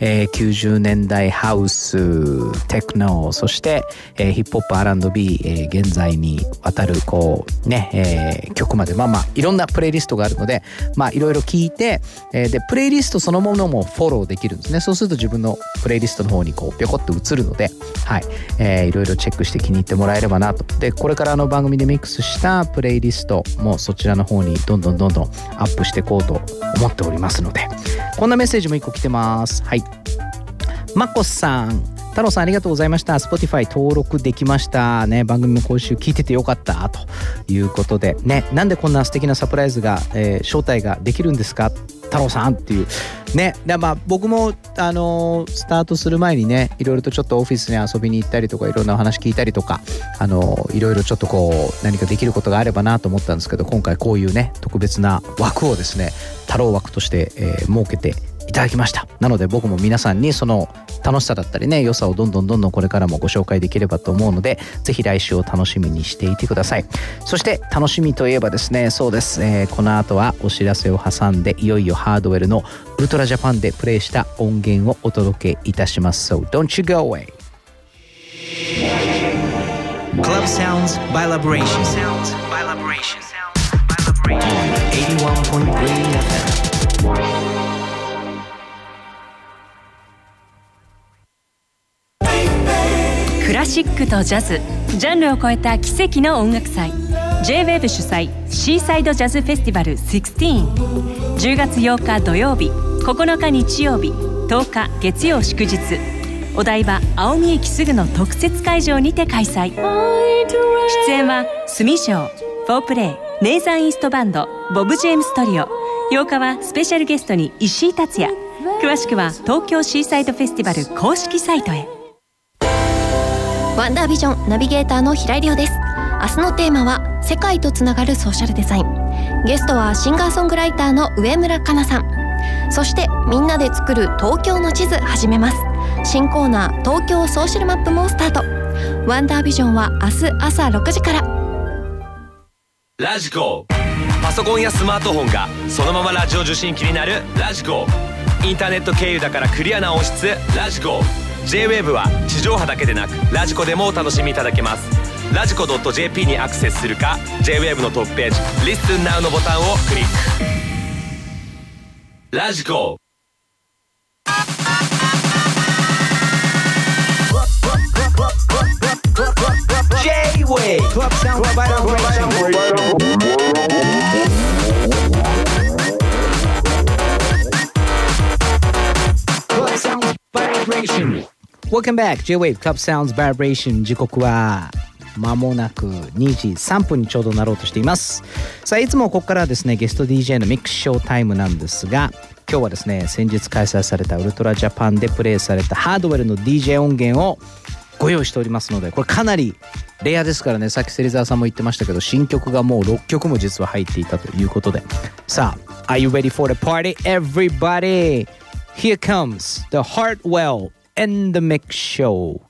えー90年代ハウステクノそして、えーヒップホップ R&B、えー現在にわたるこうね、えー曲までまあまあいろんなプレイリストがあるのでまあいろいろ聞いて、えーでプレイリストそのものもフォローできるんですね。そうすると自分のプレイリストの方にこうぴょこっと映るので、はい。えーいろいろチェックして気に入ってもらえればなと。でこれからの番組でミックスしたプレイリストもそちらの方にどんどんどんどんアップしていこうと思っておりますのでこんなメッセージも1個来てます。はい。マコさん。太郎さんありがとうございました。Spotify 登録できました。ね番組も今週聞いててよかったということで。ねなんでこんな素敵なサプライズが、えー招待ができるんですか？太郎さんっていう。ねでまあ僕もあのースタートする前にねいろいろとちょっとオフィスに遊びに行ったりとかいろんなお話聞いたりとかあのーいろいろちょっとこう何かできることがあればなと思ったんですけど今回こういうね特別な枠をですね太郎枠として、えー設けていただきましたなので僕も皆さんにその楽しさだったりね良さをどんどんどんどんこれからもご紹介できればと思うのでぜひ来週を楽しみにしていてくださいそして楽しみといえばですねそうです、えーこの後はお知らせを挟んでいよいよハードウェルのウルトラジャパンでプレイした音源をお届けいたします So don't you go away Club Sounds by Liberation. Sounds by Liberation. On 81.3 FM. クラシックとジャズ。ジャンルを超えた奇跡の音楽祭。J-WAVE 主催シーサイドジャズフェスティバル1610月8日土曜日9日日曜日10日月曜祝日。お台場青海駅すぐの特設会場にて開催。出演はスミショーフォープレイネイザンイーストバンドボブ・ジェームストリオ。8日はスペシャルゲストに石井達也。詳しくは東京シーサイドフェスティバル公式サイトへ。ワンダービジョンナビゲーターの平井亮です。明日のテーマは世界とつながるソーシャルデザイン。ゲストはシンガーソングライターの上村かなさん。そしてみんなで作る東京の地図始めます。新コーナー東京ソーシャルマップもスタート。ワンダービジョンは明日朝6時から。ラジコ。パソコンやスマートフォンがそのままラジオ受信機になるラジコ。インターネット経由だからクリアな音質ラジコ。J-WAVE は地上波だけでなくラジコでもお楽しみいただけます。ラジコドット .jp にアクセスするか J-WAVE のトップページ Listen Now のボタンをクリック。ラジコ。J-WAVE クウンバイオレーション Welcome back. J-Wave Club Sounds Vibration. 時刻は間もなく2時3分にちょうどなろうとしています。さあいつもここからはですねゲスト DJ のミックスショータイムなんですが今日はですね先日開催されたウルトラジャパンでプレイされたハードウェルの DJ 音源をご用意しておりますのでこれかなりレアですからね。さっき芹沢さんも言ってましたけど新曲がもう6曲も実は入っていたということで。さあ Are you ready for the party everybody? Here comes the Heartwell In the mix show.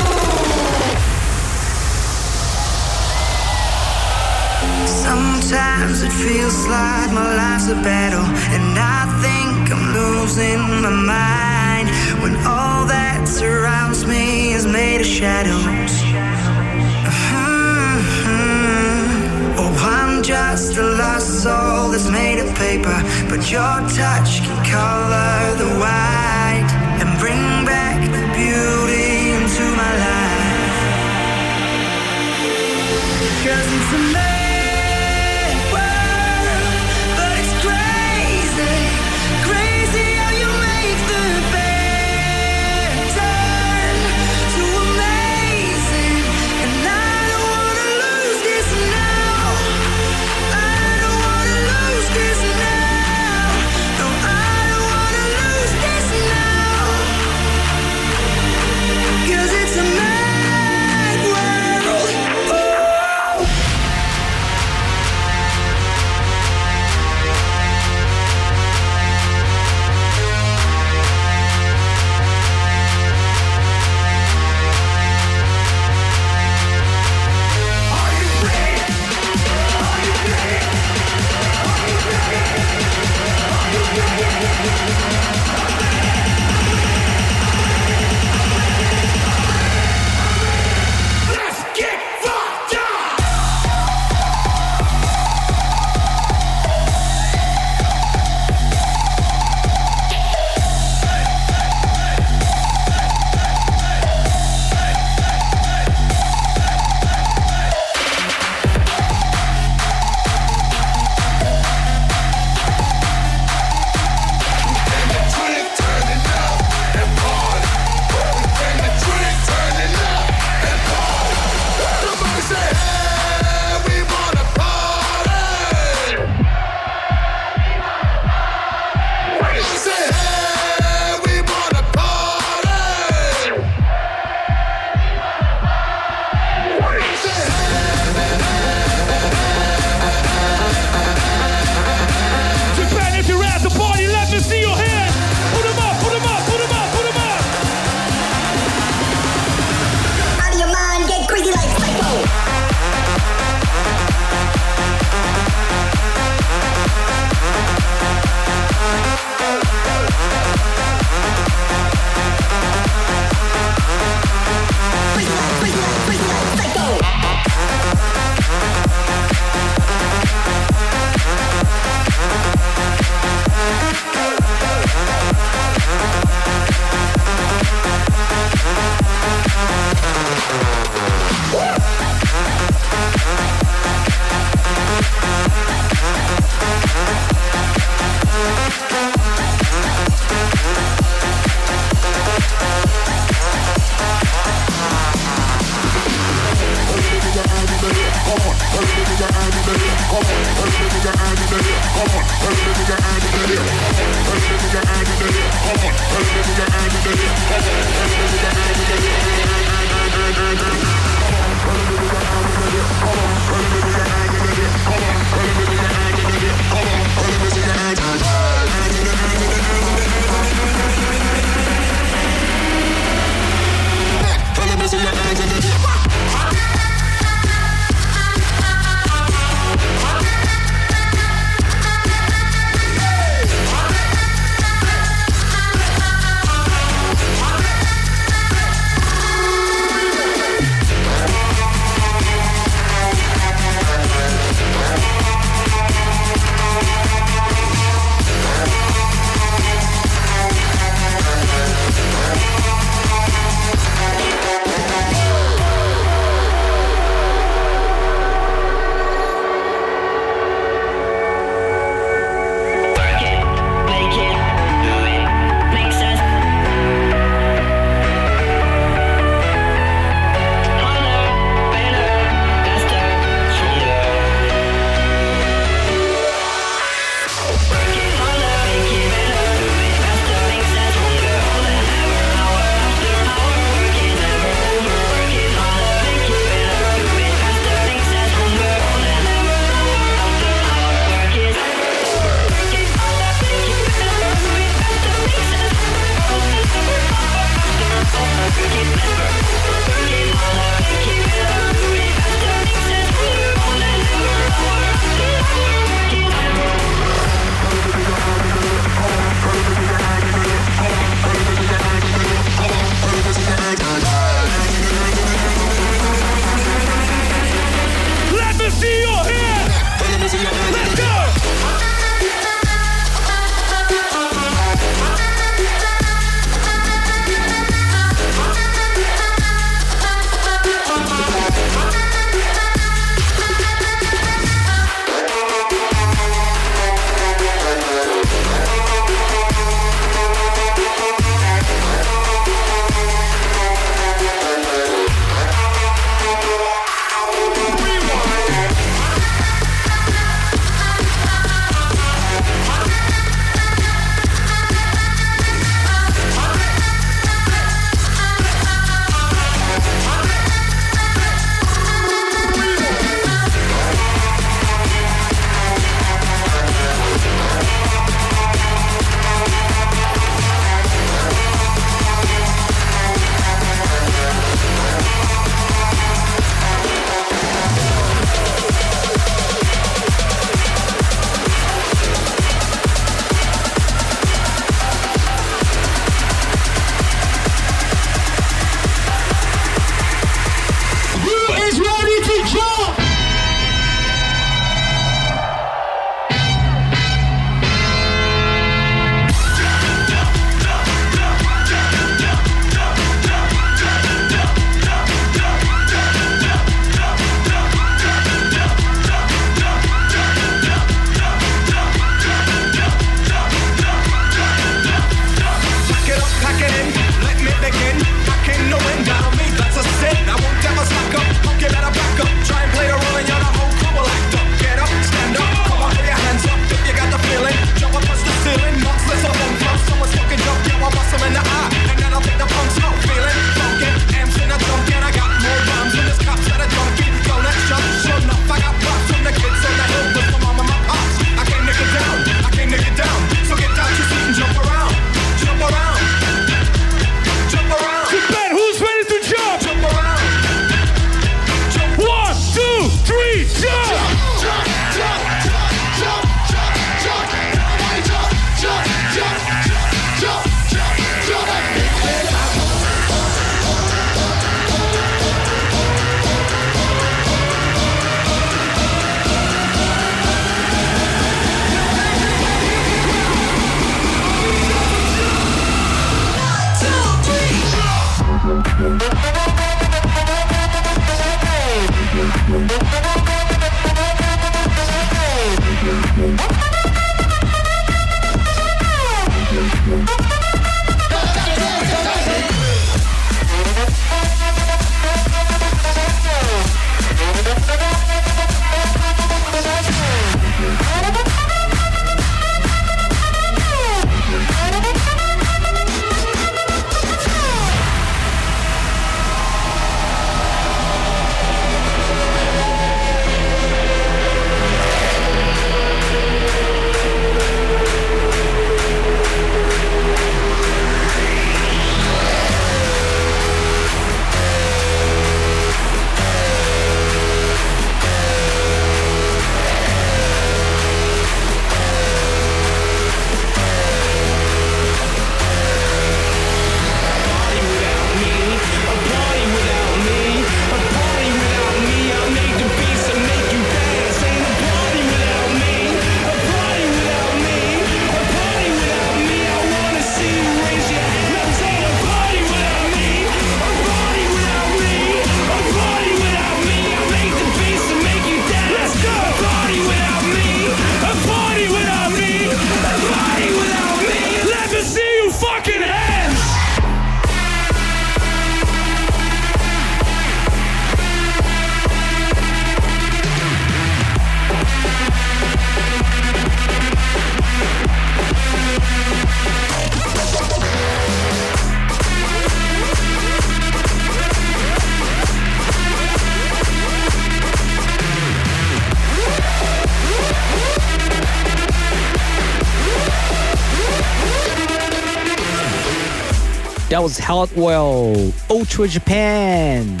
That was Hotwell Ultra Japan.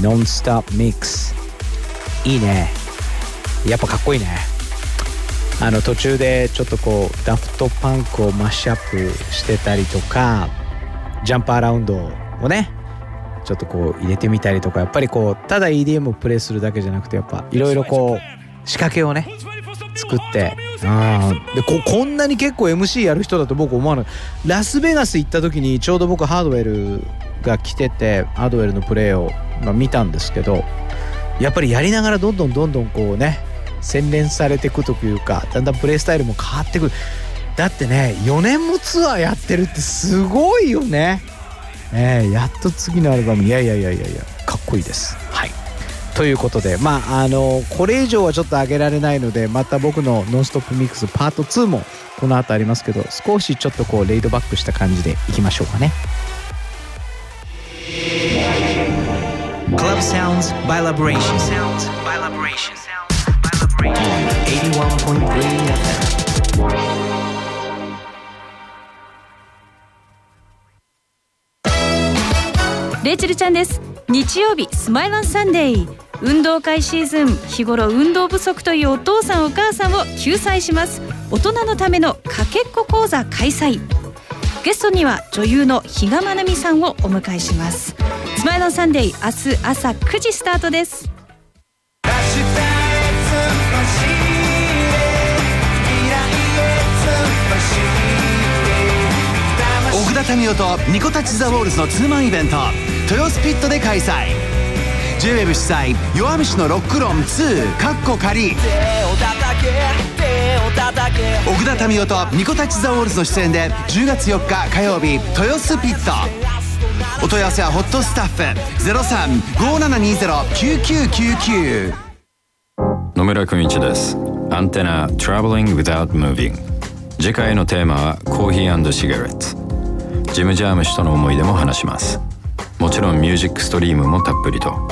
Non-stop mix いいねやっぱかっこいいね。あの途中でちょっとこうダフトパンクをマッシュアップしてたりとかジャンプアラウンドをねちょっとこう入れてみたりとかやっぱりこうただ EDM をプレイするだけじゃなくてやっぱいろいろこう仕掛けをね作ってあでここんなに結構 MC やる人だと僕思わない。ラスベガス行った時にちょうど僕ハードウェルが来ててハードウェルのプレイを、まあ、見たんですけどやっぱりやりながらどんどんどんどんこうね洗練されていくというかだんだんプレイスタイルも変わってくる。だってね4年もツアーやってるってすごいよね。ねやっと次のアルバム。いやいやいやいやいやかっこいいです。はい。ということでまああのこれ以上はちょっと上げられないのでまた僕の「ノンストップミックスパート2」もこの後ありますけど少しちょっとこうレイドバックした感じでいきましょうかね。レイチェルちゃんです。日曜日スマイルサンデー。運動会シーズン日頃運動不足というお父さんお母さんを救済します。大人のためのかけっこ講座開催。ゲストには女優の比嘉愛未さんをお迎えします。スマイルサンデー明日朝9時スタートです。奥田民生とニコタチザウォールズのツーマンイベント。豊洲ピットで開催。JWEB 主催「弱虫のロック論2」かっこ仮。奥田民生とニコタッチ・ザ・ウォールズの出演で10月4日火曜日豊洲ピット。お問い合わせはホットスタッフ0357209999野村くんいちです。アンテナ Traveling Without Moving 次回のテーマはコーヒーシガレッツ。ジム・ジャーム氏との思い出も話します。ちろんミュージックストリームもたっぷりと。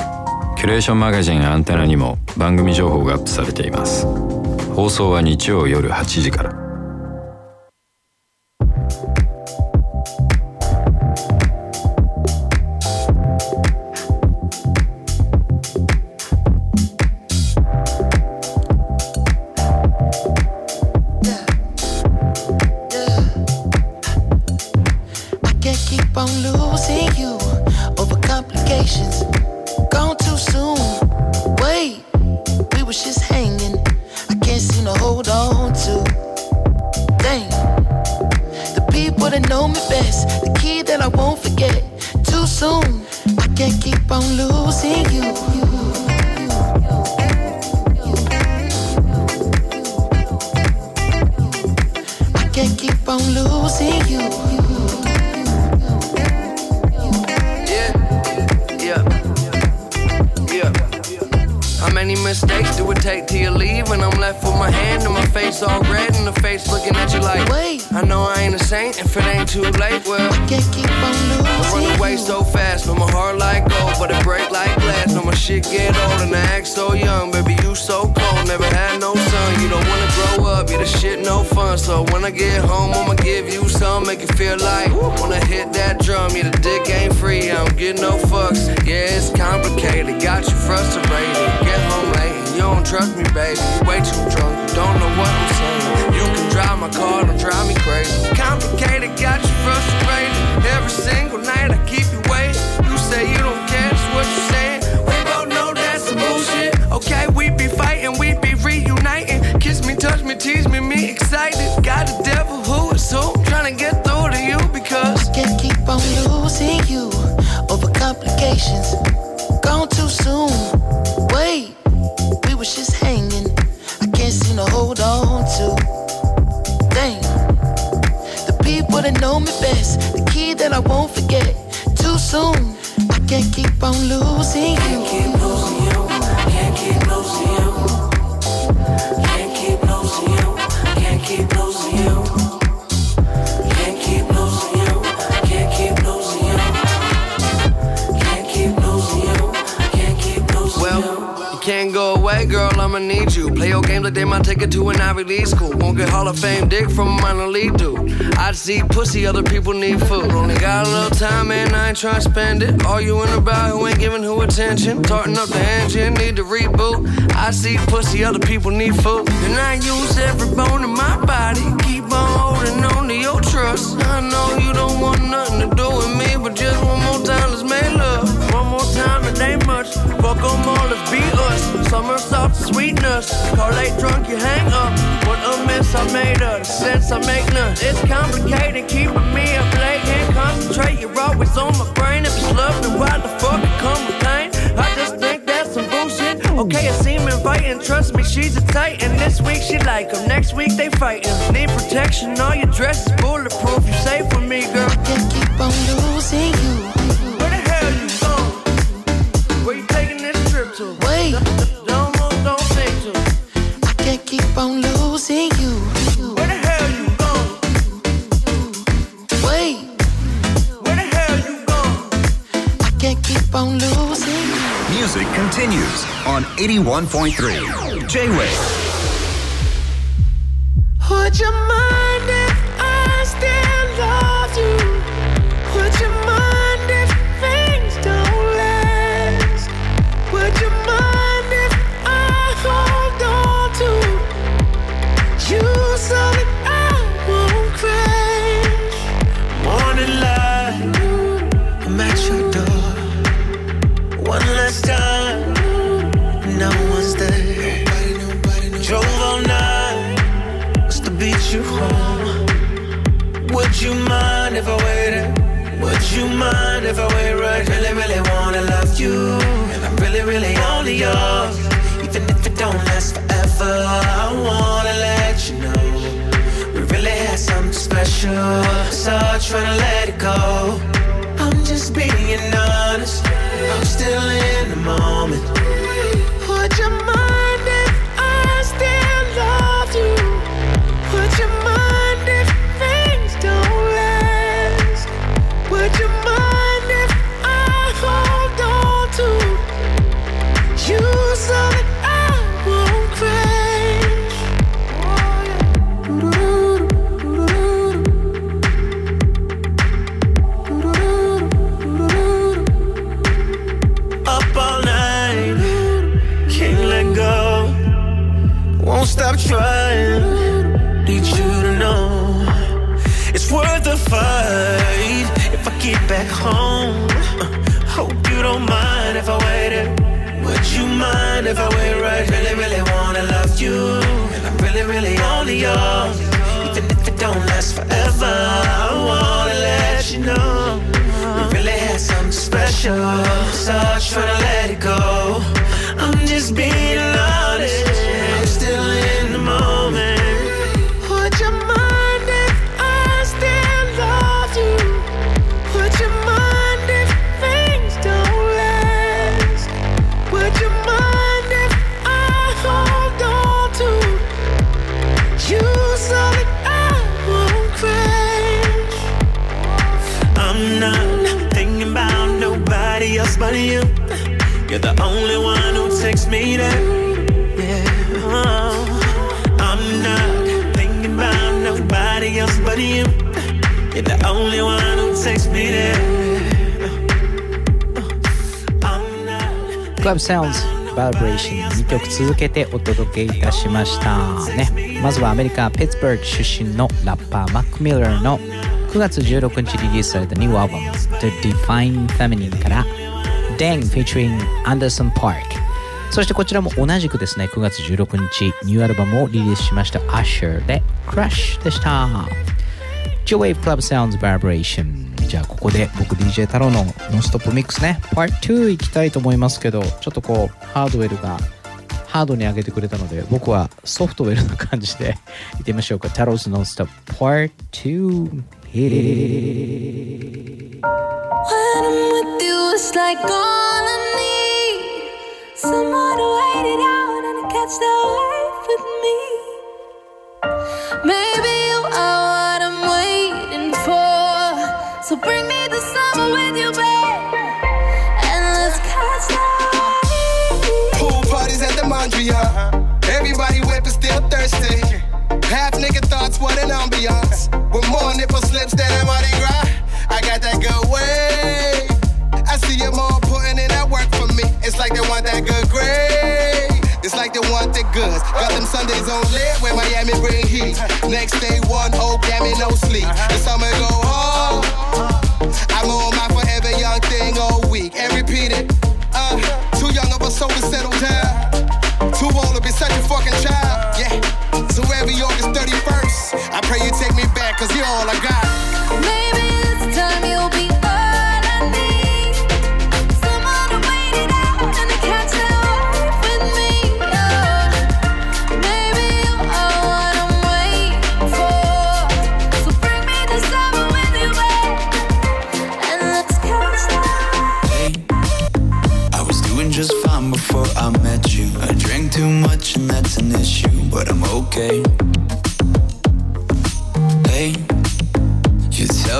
キュレーションマガジンアンテナにも番組情報がアップされています。放送は日曜夜8時から。Won't forget. Too soon. I can't keep on losing you. I can't keep on losing you. Take till you leave? When I'm left with my hand and my face all red and the face looking at you like, Wait. I know I ain't a saint if it ain't too late. Well, I can't keep on I losing run away so fast, but my heart like gold, but it break like glass. No, my shit get old and I act so young, baby. You so cold, never had no son. You don't wanna grow up, yeah, the shit no fun. So when I get home, I'ma give you some, make it feel like wanna hit that drum. You the dick ain't free, I don't get no fucks. Yeah, it's complicated, got you frustrated. Get home late, and you don't trust me, baby. You way too drunk, you don't know what I'm saying. You can drive my car, don't drive me crazy. Complicated, got you frustrated. Every single night I keep you waiting. You say you don't care, that's what you saying. We both know that's some bullshit. Okay, we be fighting, we be reuniting. Kiss me, touch me, tease me, me excited. Got the devil who is who, trying to get through to you because I can't keep on losing you over complications. Gone too soon. Wait, that I won't forget. Too soon. I can't keep on losing you. Girl, I'ma need you. Play your games like they might take it to an Ivy League school. Won't get Hall of Fame dick from a minor league dude. I see pussy, other people need food. Only got a little time, and I ain't trying to spend it. Arguing about who ain't giving who attention. Tarting up the engine, need to reboot. I see pussy, other people need food. And I use every bone in my body. Keep on holding on to your trust. I know you don't want nothing to do with me, but just one more time, let's make love. One more time, it ain't much. Fuck 'em all, let's be Summer soft sweetness. Call late drunk, you hang up. What a mess I made of. Sense I make none. It's complicated, keeping me up late. Can't concentrate, you're always on my brain. If it's love, then why the fuck it come with pain? I just think that's some bullshit. Okay, it seem inviting. Trust me, she's a titan. This week she like 'em, next week they fighting. Need protection, all your dress is bulletproof. You safe with me, girl. Can't keep on losing you. Where the hell you going? Where you taking this trip to? Wait. On losing you. Where the hell you going? Wait, Where the hell you going? I can't keep on losing you. Music continues on 81.3 J-Wave. Would you mind if I still love you? Would you mind if I waited? Would you mind if I wait right? Really, really wanna love you. And I'm really, really only yours. Even if it don't last forever, I wanna let you know. We really had something special. So tryna let it go. 続けてお届けいたしました。ね。まずはアメリカ・ペッツバーグ出身のラッパーマック・ミラーの9月16日リリースされたニューアルバム The Divine Feminine から Dang featuring Anderson Park そしてこちらも同じくですね9月16日ニューアルバムをリリースしました Usher で Crush でした。J-Wave Club Sounds Vibration じゃあここで僕 DJ 太郎のノンストップミックスね Part 2いきたいと思いますけどちょっとこうハードウェルがハードに上げてくれたので僕はソフトウェルな感じでいってみましょうか。タローズノンストップ Part 2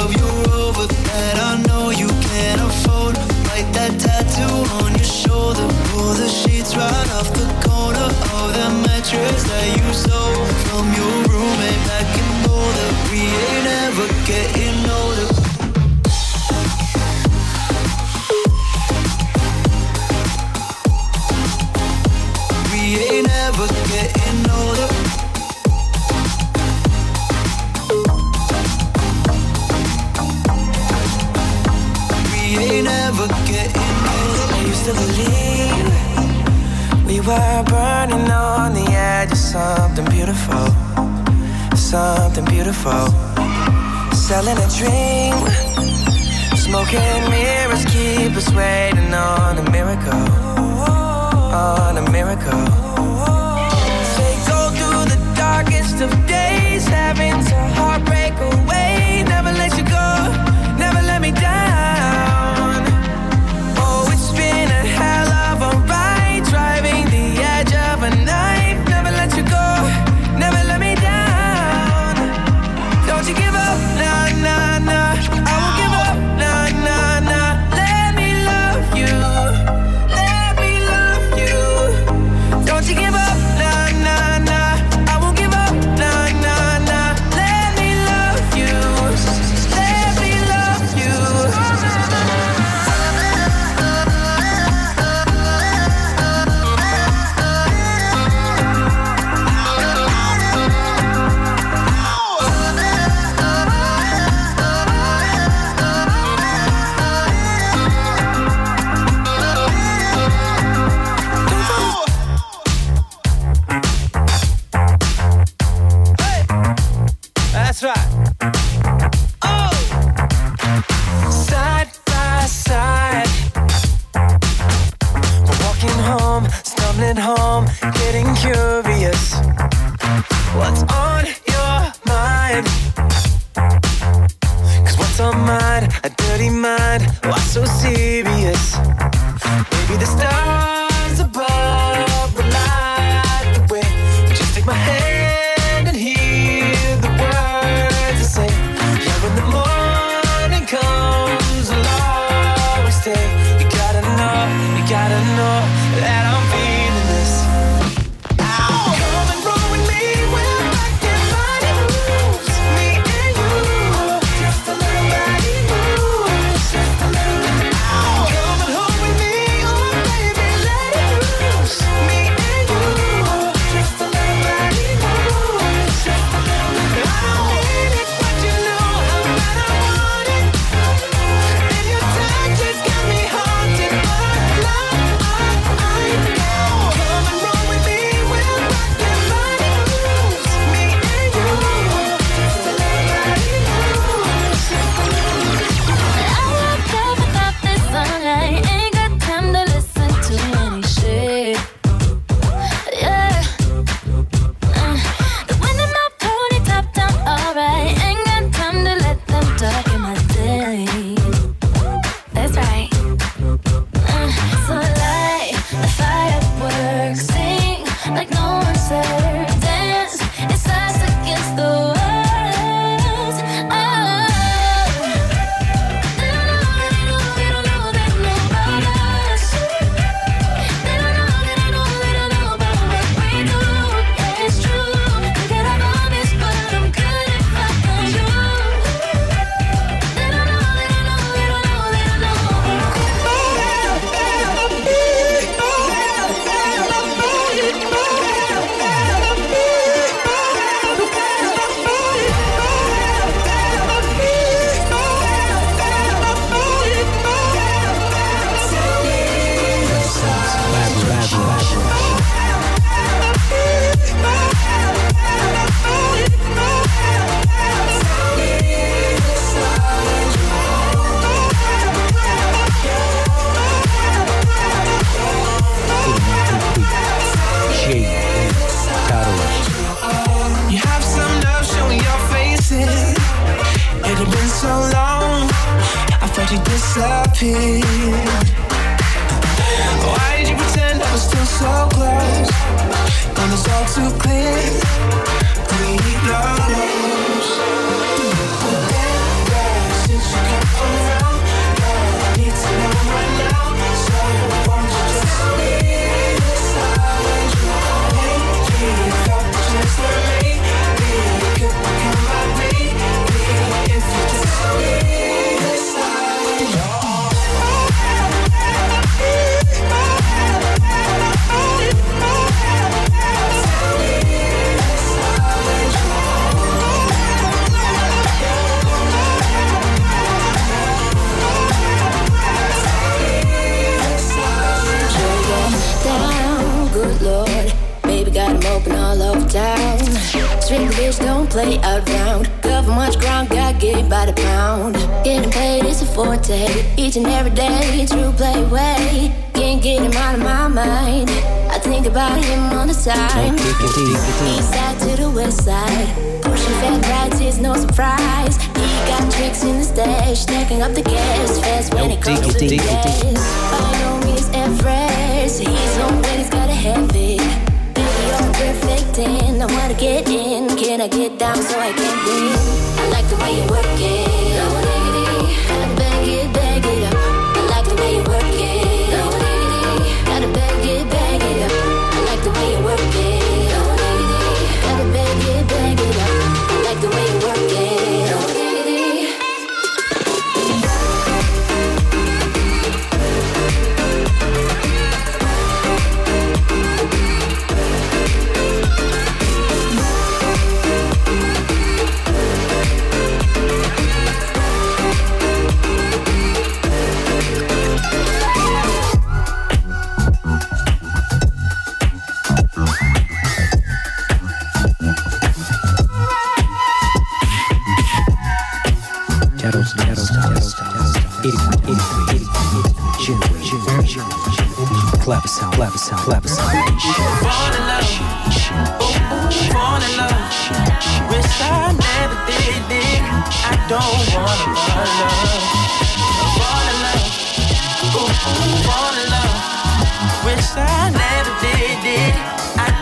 of your Rover that I know you can't afford. Like that tattoo on your shoulder. Pull the sheets right off the corner of that mattress that you stole from your roommate back in Boulder. We ain't ever getting older. were burning on the edge of something beautiful, something beautiful. Selling a dream, smoking mirrors keep us waiting on a miracle, on a miracle. Say go through the darkest of days, having to heartbreak away. Never let you go, never let me die.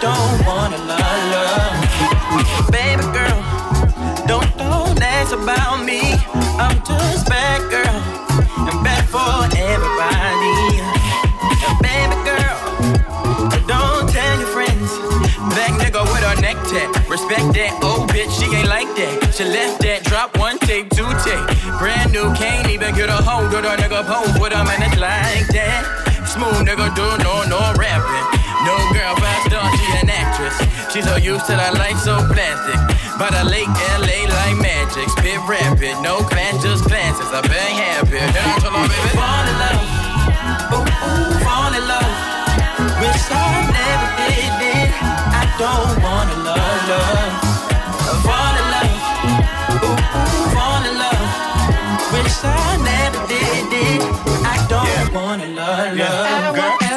Don't wanna love, love. Baby girl, don't don't ask about me. I'm just bad girl. I'm bad for everybody. Baby girl, don't tell your friends. That nigga with her neck tat. Respect that old bitch, she ain't like that. She left that, drop one tape, two tape. Brand new, can't even get a hold of the nigga pose with a man it's like that. Smooth nigga do no, no rapping. No girl, fast star. She's so used to that life so plastic. But I lake LA like magic. Spit rapid, no class, just classes. I bang happy. Then I told her, baby, fall in love. Ooh, ooh, fall in love. Wish I never did it. I don't wanna love, love. Fall in love. Ooh, ooh, fall in love. Wish I never did it. I don't wanna love, love. Yeah. Girl.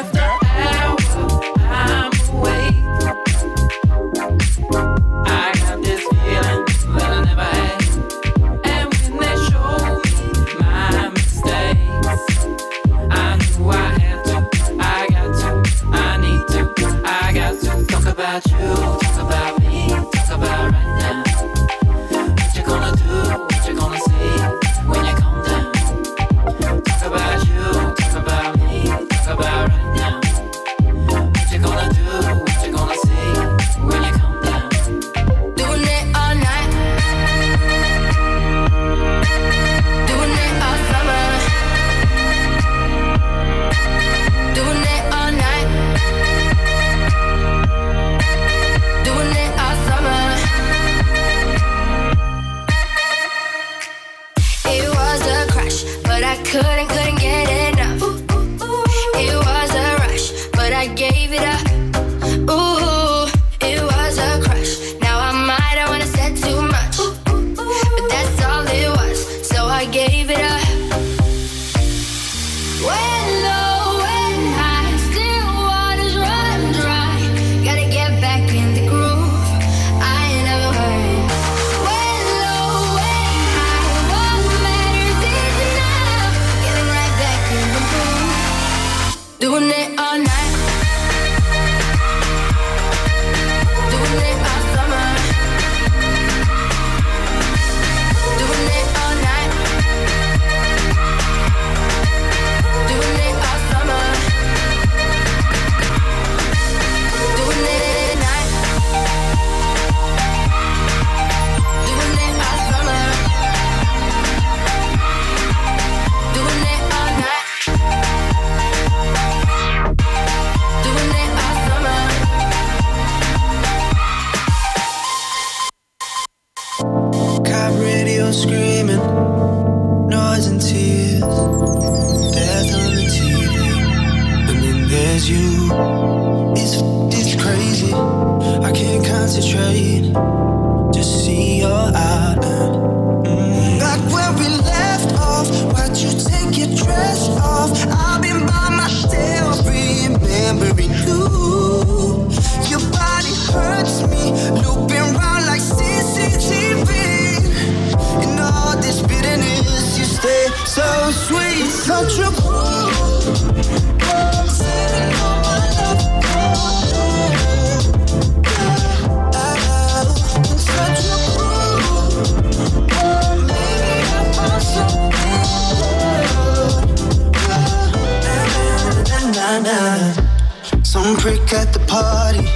Prick at the party,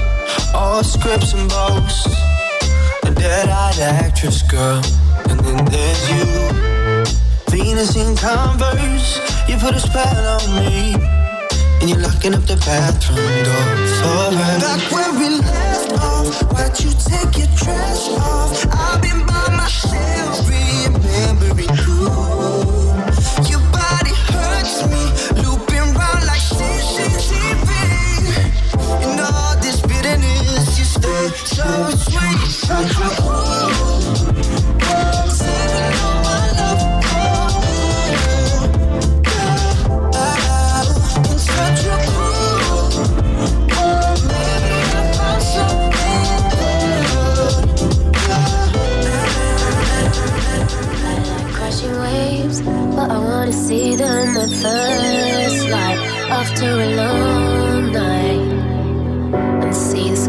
all scripts and boasts. A dead-eyed actress girl, and then there's you. Venus in Converse, you put a spell on me, and you're locking up the bathroom door forever. Back where we left off, why'd you take your dress off? I've been by myself, remembering so sweet, such a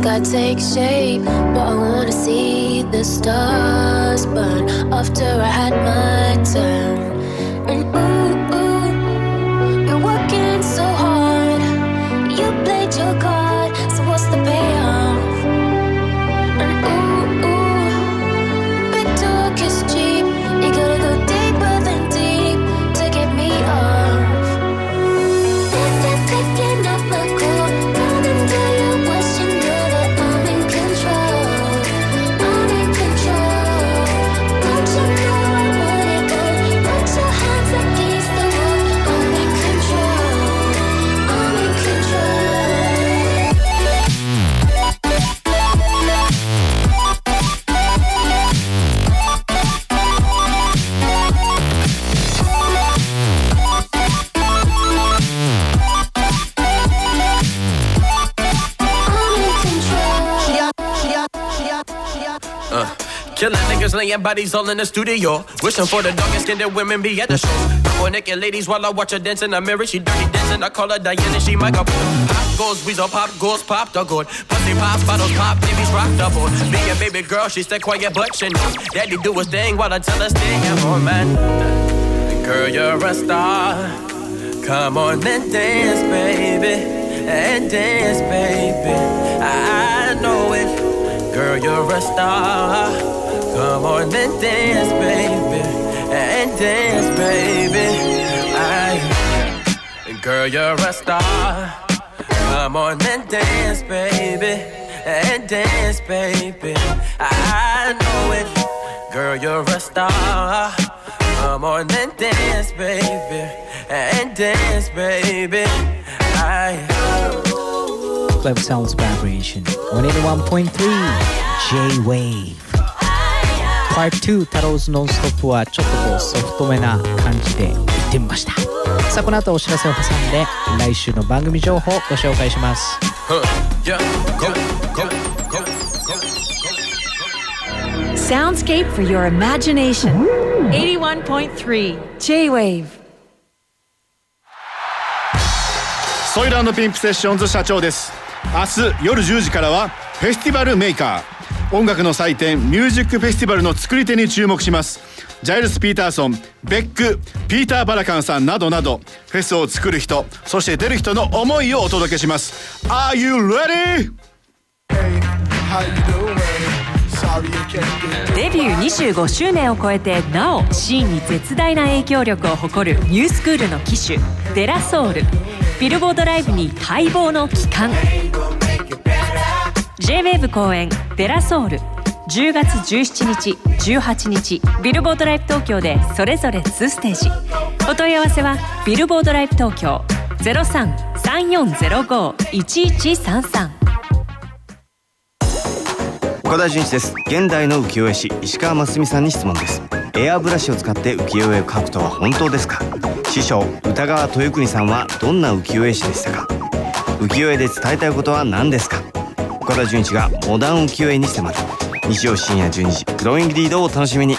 sky take shape, but I wanna see the stars burn after I had my turn. Niggas bodies all in the studio. Wishing for the darkest skinned women be at the shows. Couple naked ladies while I watch her dance in the mirror. She dirty dancing. I call her Diana. She my couple. Pop goes, weasel pop goes, pop the good. Pussy pop, bottles pop, babies rock double. boat. Being a baby girl, she stay quiet but she know. Daddy do his thing while I tell her stay at home, man. Girl, you're a star. Come on and dance, baby. And dance, baby. I know it. Girl, you're a star. Come on and dance, baby. And dance, baby. I, girl, you're a star. Come on and dance, baby. And dance, baby. I know it. Girl, you're a star. Come on and dance, baby. And dance, baby. I. Club Sounds Vibration on 81.3 J-Wave Part 2太郎ズノンストップはちょっとこうソフトめな感じで行ってみましたさあこの後お知らせを挟んで来週の番組情報をご紹介します Soundscape for your imagination. 81.3 J-Wave. ソイランドピンプセッションズ社長です明日夜10時からはフェスティバルメーカー音楽の祭典ミュージックフェスティバルの作り手に注目します。ジャイルス・ピーターソンベックピーター・バラカンさんなどなどフェスを作る人そして出る人の思いをお届けします。Are you ready? デビュー25周年を超えてなおシーンに絶大な影響力を誇るニュースクールの機種デラソウル。ビルボードライブに待望の帰還。J-WAVE 公演デラソウル10月17日18日ビルボードライブ東京でそれぞれ2ステージ。お問い合わせはビルボードライブ東京03-3405-1133岡田准一です。現代の浮世絵師石川真澄さんに質問です。エアブラシを使って浮世絵を描くとは本当ですか？師匠歌川豊国さんはどんな浮世絵師でしたか？浮世絵で伝えたいことは何ですか？岡田准一がモダン浮世絵に迫る。日曜深夜12時グローイングリードをお楽しみに。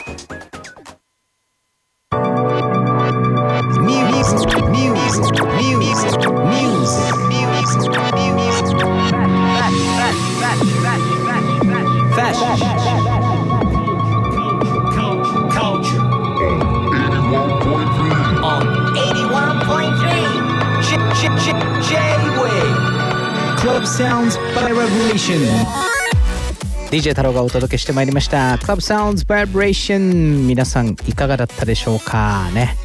DJ 太郎がお届けしてまいりました。Club Sounds Vibration 皆さんいかがだったでしょうかね。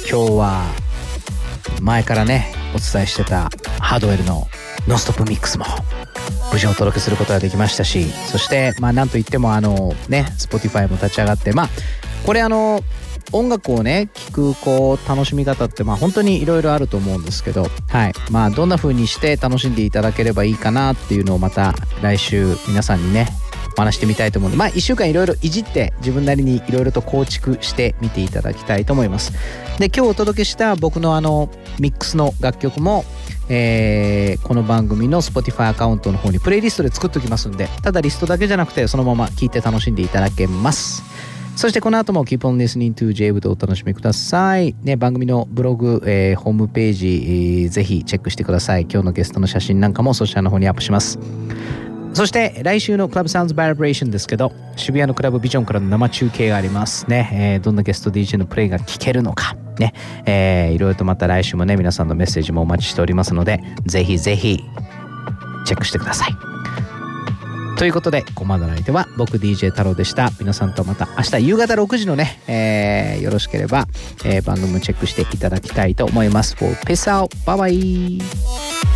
今日は前からねお伝えしてたハードウェルのノンストップミックスも無事お届けすることができましたしそしてまあなんといってもあのね Spotify も立ち上がってまあこれあの音楽をね聴くこう楽しみ方ってまあ本当にいろいろあると思うんですけどはい。まあどんな風にして楽しんでいただければいいかなっていうのをまた来週皆さんにね話してみたいと思うのでまあ1週間いろいろいじって自分なりにいろいろと構築してみていただきたいと思いますで今日お届けした僕のあのミックスの楽曲もえーこの番組の Spotify アカウントの方にプレイリストで作っておきますんでただリストだけじゃなくてそのまま聴いて楽しんでいただけますそしてこの後も Keep on listening to j w でお楽しみください。ね、番組のブログ、えーホームページ、えーぜひチェックしてください。今日のゲストの写真なんかもそちらの方にアップします。そして来週の Club Sounds Vibration ですけど渋谷のクラブビジョンからの生中継がありますね、えーどんなゲスト DJ のプレイが聞けるのか。ね、えーいろいろとまた来週もね皆さんのメッセージもお待ちしておりますのでぜひぜひチェックしてください。ということでここまでの相手は僕 DJ 太郎でした。皆さんとまた明日夕方6時のね、えーよろしければ、えー番組チェックしていただきたいと思います。For peace out. Bye bye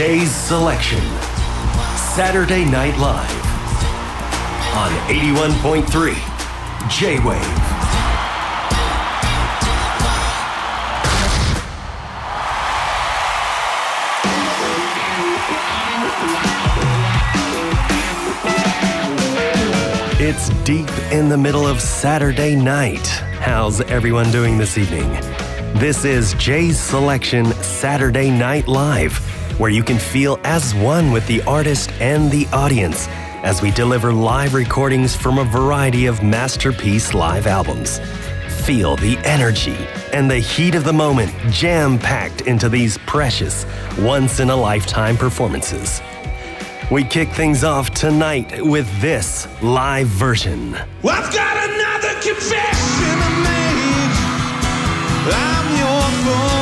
Jay's Selection. Saturday Night Live. On 81.3 J Wave. It's deep in the middle of Saturday night. How's everyone doing this evening? This is Jay's Selection Saturday Night Live, where you can feel as one with the artist and the audience as we deliver live recordings from a variety of masterpiece live albums. Feel the energy and the heat of the moment jam packed into these precious, once in a lifetime performances. We kick things off tonight with this live version. I've got another confession to make. I'm your.